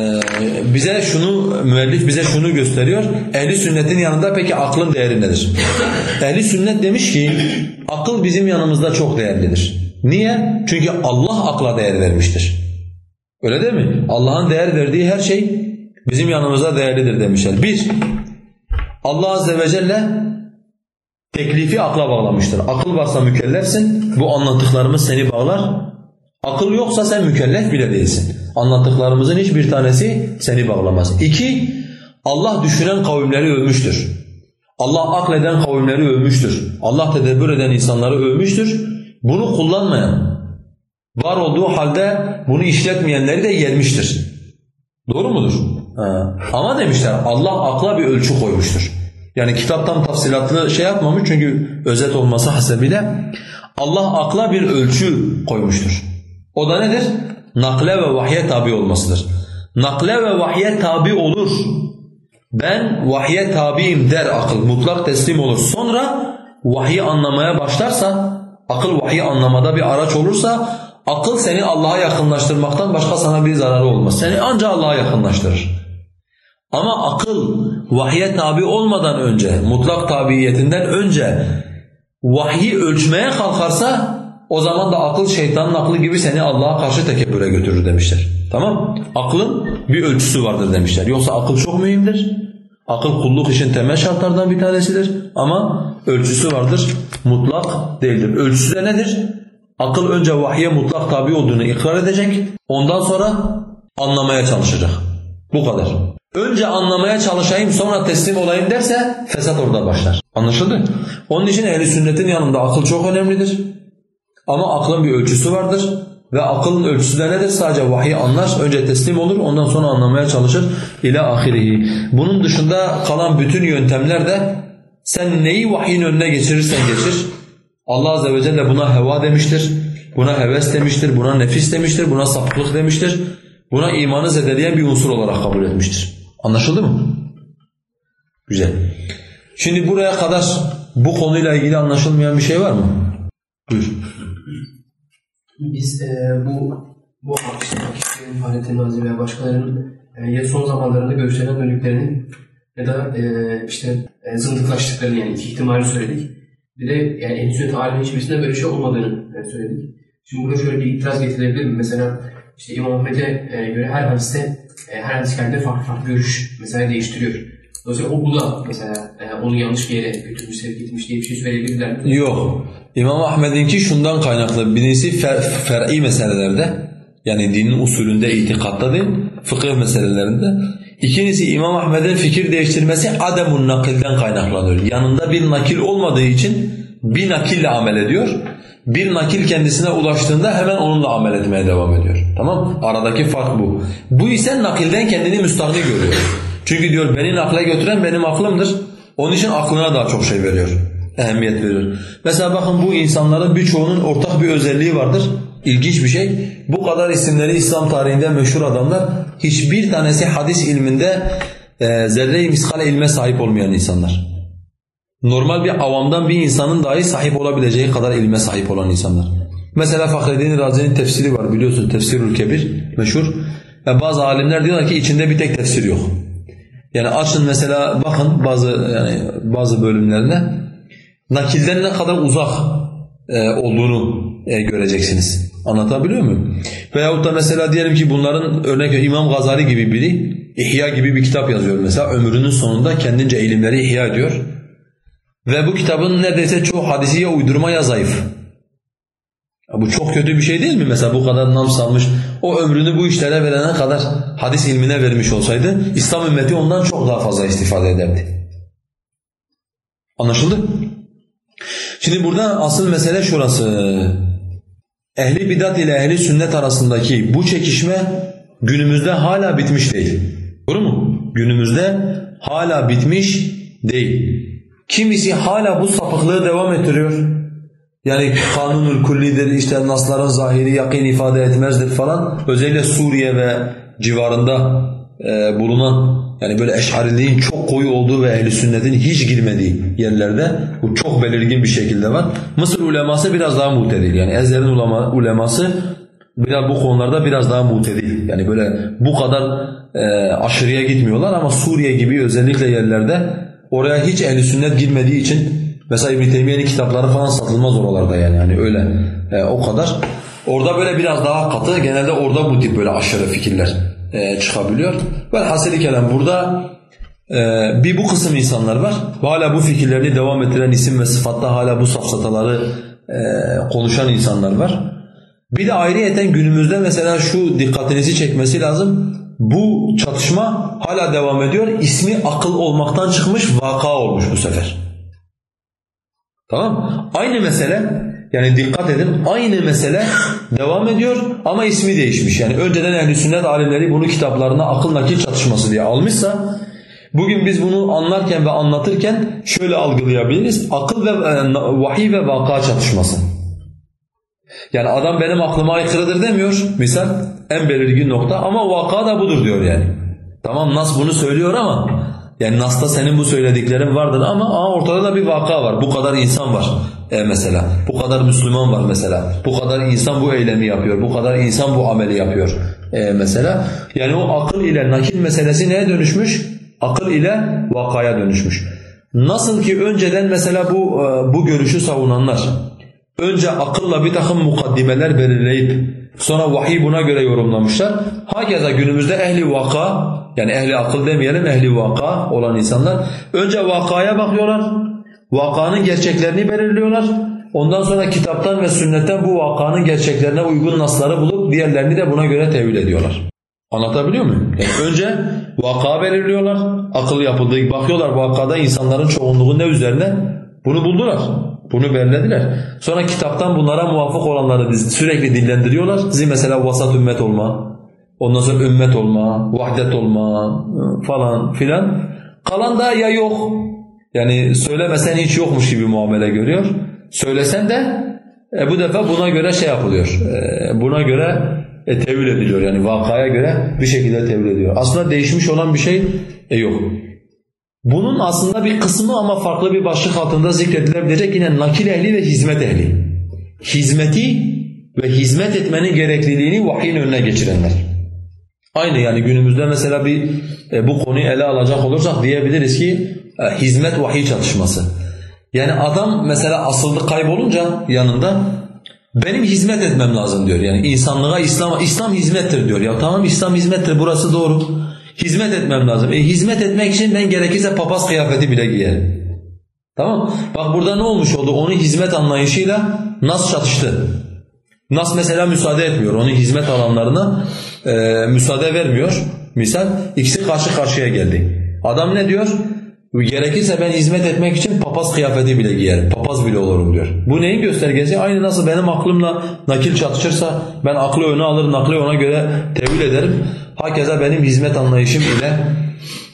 bize şunu müellif bize şunu gösteriyor. Ehli sünnetin yanında peki aklın değeri nedir? Ehli sünnet demiş ki akıl bizim yanımızda çok değerlidir. Niye? Çünkü Allah akla değer vermiştir. Öyle değil mi? Allah'ın değer verdiği her şey bizim yanımızda değerlidir demişler. Bir, Allah azze ve celle teklifi akla bağlamıştır. Akıl varsa mükellefsin, bu anlattıklarımız seni bağlar. Akıl yoksa sen mükellef bile değilsin. Anlattıklarımızın hiçbir tanesi seni bağlamaz. İki, Allah düşünen kavimleri övmüştür. Allah akleden kavimleri övmüştür. Allah tedebbür eden insanları övmüştür. Bunu kullanmayan, var olduğu halde bunu işletmeyenleri de yermiştir. Doğru mudur? Ha. Ama demişler Allah akla bir ölçü koymuştur. Yani kitaptan tafsilatlı şey yapmamış çünkü özet olması hasebiyle Allah akla bir ölçü koymuştur. O da nedir? Nakle ve vahye tabi olmasıdır. Nakle ve vahye tabi olur. Ben vahye tabiyim der akıl, mutlak teslim olur. Sonra vahyi anlamaya başlarsa, akıl vahyi anlamada bir araç olursa, akıl seni Allah'a yakınlaştırmaktan başka sana bir zararı olmaz. Seni ancak Allah'a yakınlaştırır. Ama akıl vahye tabi olmadan önce, mutlak tabiyetinden önce vahyi ölçmeye kalkarsa o zaman da akıl şeytanın aklı gibi seni Allah'a karşı tekebbüre götürür demişler. Tamam? Aklın bir ölçüsü vardır demişler. Yoksa akıl çok mühimdir. Akıl kulluk için temel şartlardan bir tanesidir ama ölçüsü vardır. Mutlak değildir. Ölçüsü de nedir? Akıl önce vahye mutlak tabi olduğunu ikrar edecek. Ondan sonra anlamaya çalışacak. Bu kadar. Önce anlamaya çalışayım sonra teslim olayım derse fesat orada başlar. Anlaşıldı? Onun için ehli sünnetin yanında akıl çok önemlidir. Ama aklın bir ölçüsü vardır. Ve akılın ölçüsü de nedir? Sadece vahiy anlar, önce teslim olur, ondan sonra anlamaya çalışır. İlâ ahirihi. Bunun dışında kalan bütün yöntemler de sen neyi vahyin önüne geçirirsen geçir. Allah Azze ve Celle buna heva demiştir, buna heves demiştir, buna nefis demiştir, buna sapıklık demiştir. Buna imanı zedeleyen bir unsur olarak kabul etmiştir. Anlaşıldı mı? Güzel. Şimdi buraya kadar bu konuyla ilgili anlaşılmayan bir şey var mı? Buyur. Biz e, bu bu işte Akişlerin, Fahrettin Nazi veya başkalarının e, ya son zamanlarında görüşlerine dönüklerini ya da e, işte e, zındıklaştıklarını yani iki ihtimali söyledik. Bir de yani en sünnet aleminin hiçbirisinde böyle şey olmadığını e, söyledik. Şimdi burada şöyle bir itiraz getirebilir mi? Mesela işte İmam Ahmet'e e, göre her hadiste e, her hadis kendine farklı farklı görüş mesela değiştiriyor. Dolayısıyla o bu mesela e, onu yanlış bir yere götürmüş, sevk etmiş diye bir şey söyleyebilirler mi? Yok. İmam Ahmed'inki şundan kaynaklı. Birincisi fer, meselelerde yani dinin usulünde, itikatta değil, fıkıh meselelerinde. İkincisi İmam Ahmed'in fikir değiştirmesi ademun nakilden kaynaklanıyor. Yanında bir nakil olmadığı için bir nakille amel ediyor. Bir nakil kendisine ulaştığında hemen onunla amel etmeye devam ediyor. Tamam Aradaki fark bu. Bu ise nakilden kendini müstahni görüyor. Çünkü diyor beni nakle götüren benim aklımdır. Onun için aklına daha çok şey veriyor. Ehemmiyet veriyor. Mesela bakın bu insanların birçoğunun ortak bir özelliği vardır. İlginç bir şey. Bu kadar isimleri İslam tarihinde meşhur adamlar hiçbir tanesi hadis ilminde e, zerre-i miskal ilme sahip olmayan insanlar. Normal bir avamdan bir insanın dahi sahip olabileceği kadar ilme sahip olan insanlar. Mesela Fahreddin Razi'nin tefsiri var biliyorsun Tefsirül Kebir meşhur. Ve bazı alimler diyorlar ki içinde bir tek tefsir yok. Yani açın mesela bakın bazı yani bazı bölümlerine nakilden ne kadar uzak e, olduğunu e, göreceksiniz. Anlatabiliyor muyum? Veyahut da mesela diyelim ki bunların örnek İmam Gazali gibi biri İhya gibi bir kitap yazıyor mesela ömrünün sonunda kendince ilimleri ihya ediyor. Ve bu kitabın neredeyse çoğu hadisi ya uydurma ya zayıf. Ya bu çok kötü bir şey değil mi? Mesela bu kadar nam salmış, o ömrünü bu işlere verene kadar hadis ilmine vermiş olsaydı İslam ümmeti ondan çok daha fazla istifade ederdi. Anlaşıldı? Şimdi burada asıl mesele şurası. Ehli bidat ile ehli sünnet arasındaki bu çekişme günümüzde hala bitmiş değil. Doğru mu? Günümüzde hala bitmiş değil. Kimisi hala bu sapıklığı devam ettiriyor. Yani kanunul kullidir, işte nasların zahiri yakin ifade etmezdir falan. Özellikle Suriye ve civarında e, bulunan yani böyle eşariliğin çok koyu olduğu ve ehli sünnetin hiç girmediği yerlerde bu çok belirgin bir şekilde var. Mısır uleması biraz daha mutedil. Yani Ezher'in ulema, uleması biraz bu konularda biraz daha mutedil. Yani böyle bu kadar e, aşırıya gitmiyorlar ama Suriye gibi özellikle yerlerde oraya hiç ehli sünnet girmediği için Mesela İbn Teymiye'nin kitapları falan satılmaz oralarda yani yani öyle e, o kadar. Orada böyle biraz daha katı genelde orada bu tip böyle aşırı fikirler e, çıkabiliyor. Ben haseli kelam burada e, bir bu kısım insanlar var. Hala bu fikirlerini devam ettiren isim ve sıfatta hala bu safsataları e, konuşan insanlar var. Bir de ayrıyeten günümüzde mesela şu dikkatinizi çekmesi lazım. Bu çatışma hala devam ediyor. İsmi akıl olmaktan çıkmış vaka olmuş bu sefer. Tamam Aynı mesele yani dikkat edin aynı mesele devam ediyor ama ismi değişmiş. Yani önceden ehl sünnet alimleri bunu kitaplarına akıl nakil çatışması diye almışsa bugün biz bunu anlarken ve anlatırken şöyle algılayabiliriz. Akıl ve e, vahiy ve vaka çatışması. Yani adam benim aklıma aykırıdır demiyor misal en belirgin nokta ama vaka da budur diyor yani. Tamam Nas bunu söylüyor ama yani Nas'ta senin bu söylediklerin vardır ama aa, ortada da bir vaka var. Bu kadar insan var e mesela. Bu kadar Müslüman var mesela. Bu kadar insan bu eylemi yapıyor. Bu kadar insan bu ameli yapıyor e mesela. Yani o akıl ile nakil meselesi neye dönüşmüş? Akıl ile vakaya dönüşmüş. Nasıl ki önceden mesela bu e, bu görüşü savunanlar önce akılla bir takım mukaddimeler belirleyip sonra vahiy buna göre yorumlamışlar. Hakeza günümüzde ehli vaka yani ehli akıl demeyelim ehli vaka olan insanlar önce vakaya bakıyorlar Vakanın gerçeklerini belirliyorlar. Ondan sonra kitaptan ve sünnetten bu vakanın gerçeklerine uygun nasları bulup diğerlerini de buna göre tevil ediyorlar. Anlatabiliyor muyum? Yani önce vaka belirliyorlar. Akıl yapıldığı bakıyorlar vakada insanların çoğunluğu ne üzerine? Bunu buldular. Bunu belirlediler. Sonra kitaptan bunlara muvafık olanları sürekli dillendiriyorlar. Sizi mesela vasat ümmet olma, ondan sonra ümmet olma, vahdet olma ıı, falan filan. Kalan da ya yok. Yani söylemesen hiç yokmuş gibi muamele görüyor. Söylesen de e, bu defa buna göre şey yapılıyor. E, buna göre e, tevil ediliyor. Yani vakaya göre bir şekilde tevil ediliyor. Aslında değişmiş olan bir şey e, yok. Bunun aslında bir kısmı ama farklı bir başlık altında zikredilebilecek yine nakil ehli ve hizmet ehli. Hizmeti ve hizmet etmenin gerekliliğini vahyin önüne geçirenler. Aynı yani günümüzde mesela bir e, bu konuyu ele alacak olursak diyebiliriz ki e, hizmet vahiy çatışması. Yani adam mesela asıldı kaybolunca yanında benim hizmet etmem lazım diyor. Yani insanlığa İslam İslam hizmettir diyor. Ya tamam İslam hizmettir burası doğru. Hizmet etmem lazım. E hizmet etmek için ben gerekirse papaz kıyafeti bile giyerim. Tamam Bak burada ne olmuş oldu? Onun hizmet anlayışıyla Nas çatıştı. Nas mesela müsaade etmiyor. Onun hizmet alanlarına e, müsaade vermiyor. Misal ikisi karşı karşıya geldi. Adam ne diyor? Gerekirse ben hizmet etmek için papaz kıyafeti bile giyerim. Papaz bile olurum diyor. Bu neyin göstergesi? Aynı nasıl benim aklımla nakil çatışırsa ben aklı öne alır, nakli ona göre tevil ederim. Hakeza benim hizmet anlayışım ile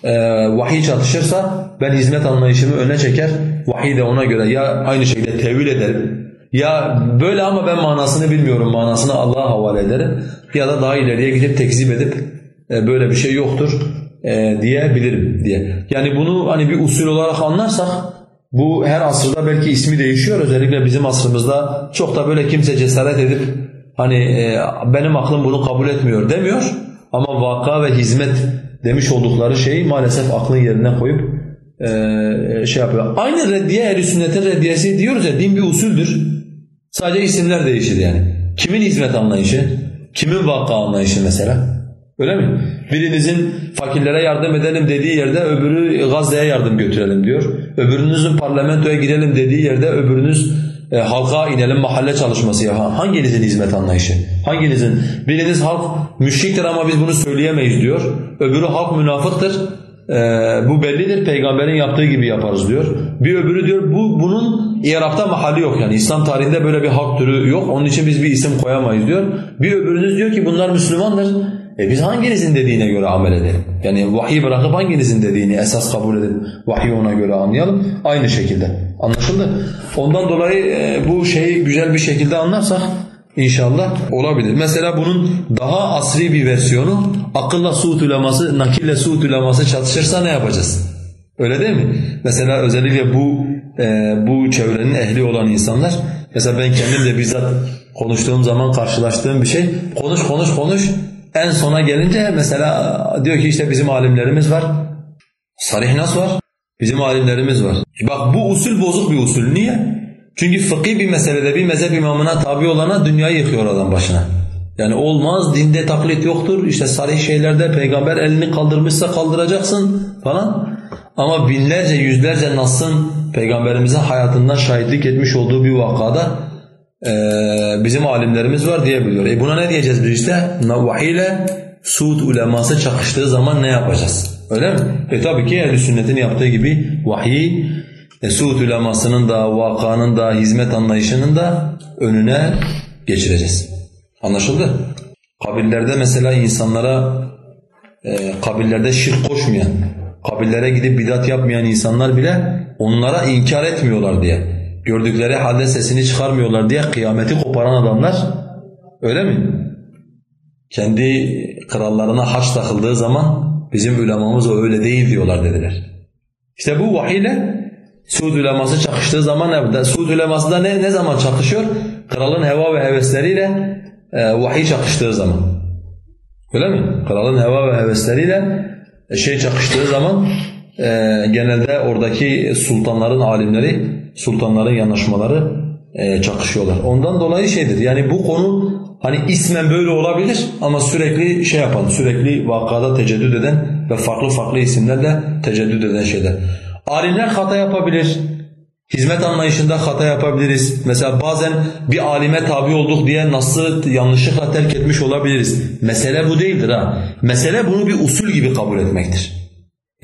e, vahiy çatışırsa ben hizmet anlayışımı öne çeker. Vahiy de ona göre ya aynı şekilde tevil ederim. Ya böyle ama ben manasını bilmiyorum, manasını Allah'a havale ederim. Ya da daha ileriye gidip tekzip edip e, böyle bir şey yoktur e, diyebilirim diye. Yani bunu hani bir usul olarak anlarsak bu her asırda belki ismi değişiyor. Özellikle bizim asrımızda çok da böyle kimse cesaret edip hani e, benim aklım bunu kabul etmiyor demiyor. Ama vaka ve hizmet demiş oldukları şeyi maalesef aklın yerine koyup e, şey yapıyor. Aynı reddiye ehl sünnetin reddiyesi diyoruz ya din bir usuldür. Sadece isimler değişir yani. Kimin hizmet anlayışı, kimin vaka anlayışı mesela. Öyle mi? Birinizin fakirlere yardım edelim dediği yerde öbürü Gazze'ye yardım götürelim diyor. Öbürünüzün parlamentoya gidelim dediği yerde öbürünüz e, halka inelim mahalle çalışması ya. Hanginizin hizmet anlayışı? Hanginizin? Biriniz halk müşriktir ama biz bunu söyleyemeyiz diyor. Öbürü halk münafıktır. E, bu bellidir peygamberin yaptığı gibi yaparız diyor. Bir öbürü diyor bu bunun Irak'ta mahalli yok yani İslam tarihinde böyle bir halk türü yok. Onun için biz bir isim koyamayız diyor. Bir öbürünüz diyor ki bunlar Müslümandır. E biz hanginizin dediğine göre amel edelim? Yani vahiy bırakıp hanginizin dediğini esas kabul edip vahiy ona göre anlayalım. Aynı şekilde. Anlaşıldı? Ondan dolayı e, bu şeyi güzel bir şekilde anlarsak inşallah olabilir. Mesela bunun daha asri bir versiyonu akılla suud uleması, nakille suud uleması çatışırsa ne yapacağız? Öyle değil mi? Mesela özellikle bu e, bu çevrenin ehli olan insanlar mesela ben kendim de bizzat konuştuğum zaman karşılaştığım bir şey konuş konuş konuş en sona gelince mesela diyor ki işte bizim alimlerimiz var. Sarih nas var. Bizim alimlerimiz var. Bak bu usul bozuk bir usul. Niye? Çünkü fıkhi bir meselede bir mezhep imamına tabi olana dünyayı yıkıyor adam başına. Yani olmaz, dinde taklit yoktur, işte sarih şeylerde peygamber elini kaldırmışsa kaldıracaksın falan. Ama binlerce, yüzlerce Nas'ın peygamberimizin hayatından şahitlik etmiş olduğu bir vakada ee, bizim alimlerimiz var diyebiliyor. E buna ne diyeceğiz biz işte? Vahiy ile Suud uleması çakıştığı zaman ne yapacağız? Öyle mi? E tabii ki ehl sünnetin yaptığı gibi vahiy e, Suud ulemasının da, vakanın da, hizmet anlayışının da önüne geçireceğiz. Anlaşıldı? Kabillerde mesela insanlara e, kabillerde şirk koşmayan, kabillere gidip bidat yapmayan insanlar bile onlara inkar etmiyorlar diye gördükleri halde sesini çıkarmıyorlar diye kıyameti koparan adamlar öyle mi? Kendi krallarına haç takıldığı zaman bizim ulemamız o öyle değil diyorlar dediler. İşte bu vahiyle Suud uleması çakıştığı zaman? Suud uleması da ne, ne zaman çakışıyor? Kralın heva ve hevesleriyle e, vahiy çakıştığı zaman. Öyle mi? Kralın heva ve hevesleriyle e, şey çakıştığı zaman e, genelde oradaki sultanların alimleri sultanların yanaşmaları e, çakışıyorlar. Ondan dolayı şeydir yani bu konu hani ismen böyle olabilir ama sürekli şey yapan, sürekli vakada teceddüd eden ve farklı farklı isimlerle teceddüd eden şeyler. Alimler hata yapabilir. Hizmet anlayışında hata yapabiliriz. Mesela bazen bir alime tabi olduk diye nasıl yanlışlıkla terk etmiş olabiliriz. Mesele bu değildir ha. Mesele bunu bir usul gibi kabul etmektir.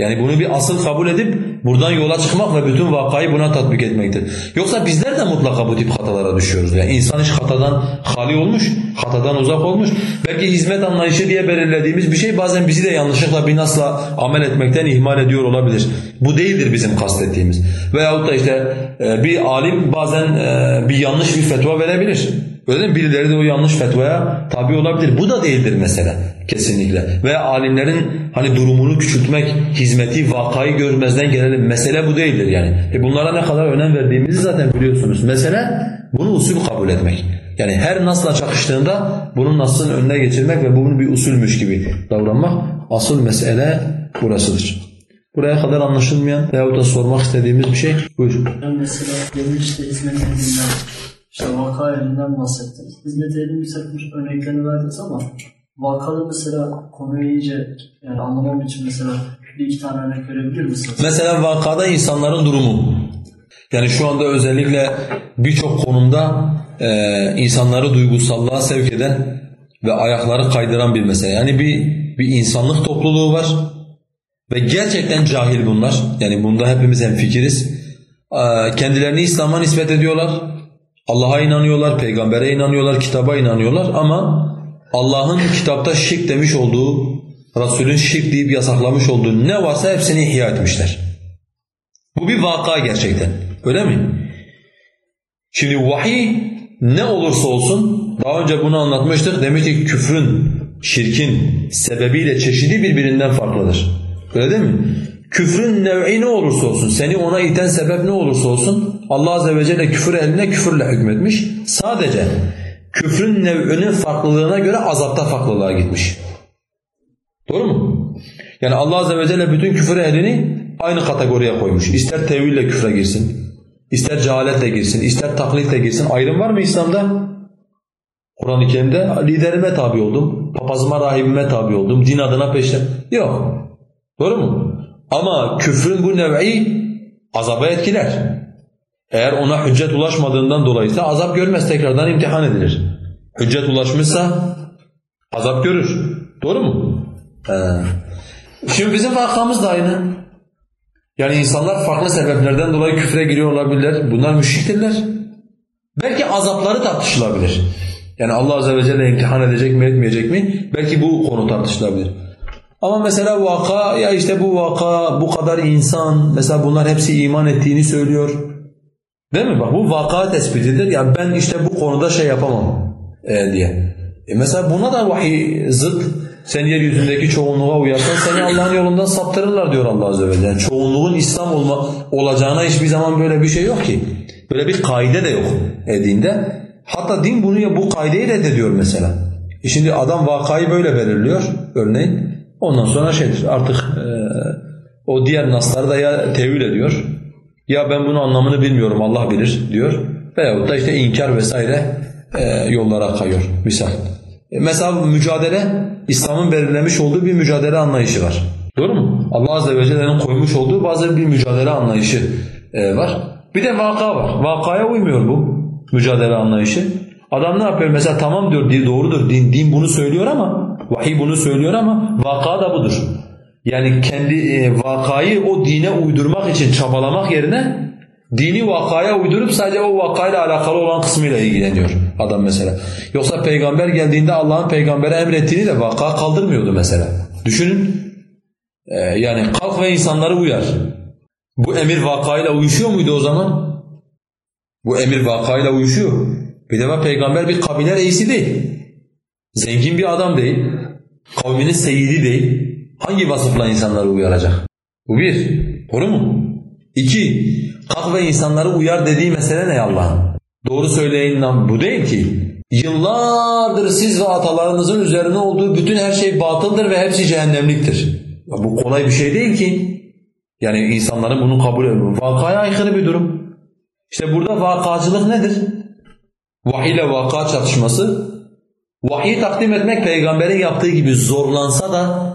Yani bunu bir asıl kabul edip buradan yola çıkmak ve bütün vakayı buna tatbik etmektir. Yoksa bizler de mutlaka bu tip hatalara düşüyoruz. Yani insan hiç hatadan hali olmuş, hatadan uzak olmuş. Belki hizmet anlayışı diye belirlediğimiz bir şey bazen bizi de yanlışlıkla bir nasla amel etmekten ihmal ediyor olabilir. Bu değildir bizim kastettiğimiz. Veyahut da işte e, bir alim bazen e, bir yanlış bir fetva verebilir. Öyle mi? Birileri de o yanlış fetvaya tabi olabilir. Bu da değildir mesela kesinlikle. Ve alimlerin hani durumunu küçültmek, hizmeti, vakayı görmezden gelelim. Mesele bu değildir yani. E bunlara ne kadar önem verdiğimizi zaten biliyorsunuz. Mesele bunu usul kabul etmek. Yani her nasla çakıştığında bunun nasılın önüne geçirmek ve bunun bir usulmüş gibi davranmak asıl mesele burasıdır. Buraya kadar anlaşılmayan veyahut da sormak istediğimiz bir şey buyurun. Ben mesela işte hizmet elinden, işte vaka elinden bahsettiniz. Hizmet elinin bir takım örneklerini verdiniz ama vakalı mesela konuyu iyice yani anlamam için mesela bir iki tane örnek verebilir misiniz? Mesela vakada insanların durumu. Yani şu anda özellikle birçok konumda e, insanları duygusallığa sevk eden ve ayakları kaydıran bir mesele. Yani bir bir insanlık topluluğu var ve gerçekten cahil bunlar. Yani bunda hepimiz hemfikiriz. E, kendilerini İslam'a nispet ediyorlar. Allah'a inanıyorlar, peygambere inanıyorlar, kitaba inanıyorlar ama Allah'ın kitapta şirk demiş olduğu, Resulün şirk deyip yasaklamış olduğu ne varsa hepsini ihya etmişler. Bu bir vaka gerçekten. Öyle mi? Şimdi vahiy ne olursa olsun daha önce bunu anlatmıştık. Demiştik küfrün, şirkin sebebiyle çeşidi birbirinden farklıdır. Öyle değil mi? Küfrün nev'i ne olursa olsun, seni ona iten sebep ne olursa olsun Allah Azze ve Celle küfür eline küfürle hükmetmiş. Sadece küfrün nev'inin farklılığına göre azapta farklılığa gitmiş. Doğru mu? Yani Allah Azze ve Celle bütün küfür ehlini aynı kategoriye koymuş. İster tevhille küfre girsin, ister cehaletle girsin, ister taklitle girsin. Ayrım var mı İslam'da? Kur'an-ı Kerim'de liderime tabi oldum, papazıma, rahibime tabi oldum, din adına peşte. Yok. Doğru mu? Ama küfrün bu nev'i azaba etkiler. Eğer ona hüccet ulaşmadığından dolayıysa azap görmez tekrardan imtihan edilir. Hüccet ulaşmışsa azap görür. Doğru mu? He. Şimdi bizim vakamız da aynı. Yani insanlar farklı sebeplerden dolayı küfre giriyor olabilirler. Bunlar müşriktirler. Belki azapları tartışılabilir. Yani Allah Azze ve Celle imtihan edecek mi etmeyecek mi? Belki bu konu tartışılabilir. Ama mesela vaka ya işte bu vaka bu kadar insan mesela bunlar hepsi iman ettiğini söylüyor. Değil mi? Bak bu vaka tespitidir. Ya ben işte bu konuda şey yapamam e, diye. E mesela buna da vahiy zıt. Sen yeryüzündeki çoğunluğa uyarsan seni Allah'ın yolundan saptırırlar diyor Allah Azze ve Celle. Yani çoğunluğun İslam olma, olacağına hiçbir zaman böyle bir şey yok ki. Böyle bir kaide de yok e, dinde. Hatta din bunu ya bu kaideyi reddediyor mesela. E şimdi adam vakayı böyle belirliyor örneğin. Ondan sonra şeydir artık e, o diğer nasları da ya tevil ediyor ya ben bunun anlamını bilmiyorum Allah bilir diyor veyahut da işte inkar vesaire e, yollara kayıyor misal. E, mesela mücadele İslam'ın belirlemiş olduğu bir mücadele anlayışı var. Doğru mu? Allah Azze ve Celle'nin koymuş olduğu bazı bir mücadele anlayışı var. Bir de vaka var. Vakaya uymuyor bu mücadele anlayışı. Adam ne yapıyor? Mesela tamam diyor doğrudur din, din bunu söylüyor ama vahiy bunu söylüyor ama vaka da budur. Yani kendi e, vakayı o dine uydurmak için çabalamak yerine dini vakaya uydurup sadece o vakayla alakalı olan kısmıyla ilgileniyor adam mesela. Yoksa peygamber geldiğinde Allah'ın peygambere emrettiğini de vaka kaldırmıyordu mesela. Düşünün. Ee, yani kalk ve insanları uyar. Bu emir vakayla uyuşuyor muydu o zaman? Bu emir vakayla uyuşuyor. Bir defa peygamber bir kabile reisi değil. Zengin bir adam değil. Kavminin seyidi değil. Hangi vasıfla insanları uyaracak? Bu bir. Doğru mu? İki. Kalk ve insanları uyar dediği mesele ne Allah'ın? Doğru söyleyin lan bu değil ki. Yıllardır siz ve atalarınızın üzerine olduğu bütün her şey batıldır ve hepsi cehennemliktir. Ya bu kolay bir şey değil ki. Yani insanların bunu kabul ediyor. Vakaya aykırı bir durum. İşte burada vakacılık nedir? Vahiy ile vaka çatışması. Vahiy takdim etmek peygamberin yaptığı gibi zorlansa da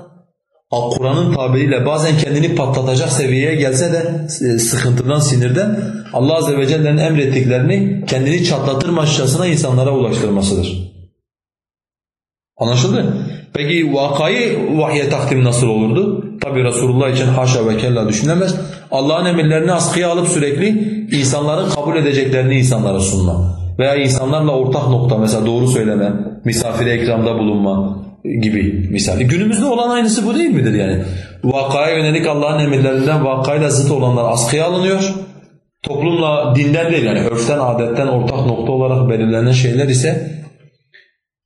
Kur'an'ın tabiriyle bazen kendini patlatacak seviyeye gelse de e, sıkıntıdan, sinirden Allah Azze ve Celle'nin emrettiklerini kendini çatlatırmışçasına insanlara ulaştırmasıdır. Anlaşıldı? Peki vakayı vahye takdim nasıl olurdu? Tabi Resulullah için haşa ve kella düşünülemez. Allah'ın emirlerini askıya alıp sürekli insanların kabul edeceklerini insanlara sunma Veya insanlarla ortak nokta mesela doğru söyleme, misafire ikramda bulunma gibi misal. Günümüzde olan aynısı bu değil midir yani? Vakaya yönelik Allah'ın emirlerinden vakayla zıt olanlar askıya alınıyor. Toplumla dinden değil yani örften, adetten ortak nokta olarak belirlenen şeyler ise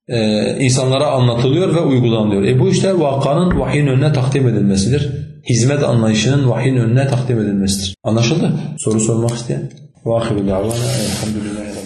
e, insanlara anlatılıyor ve uygulanıyor. E bu işte vakanın vahyin önüne takdim edilmesidir. Hizmet anlayışının vahyin önüne takdim edilmesidir. Anlaşıldı? Soru sormak isteyen? وآخر دعوانا الحمد لله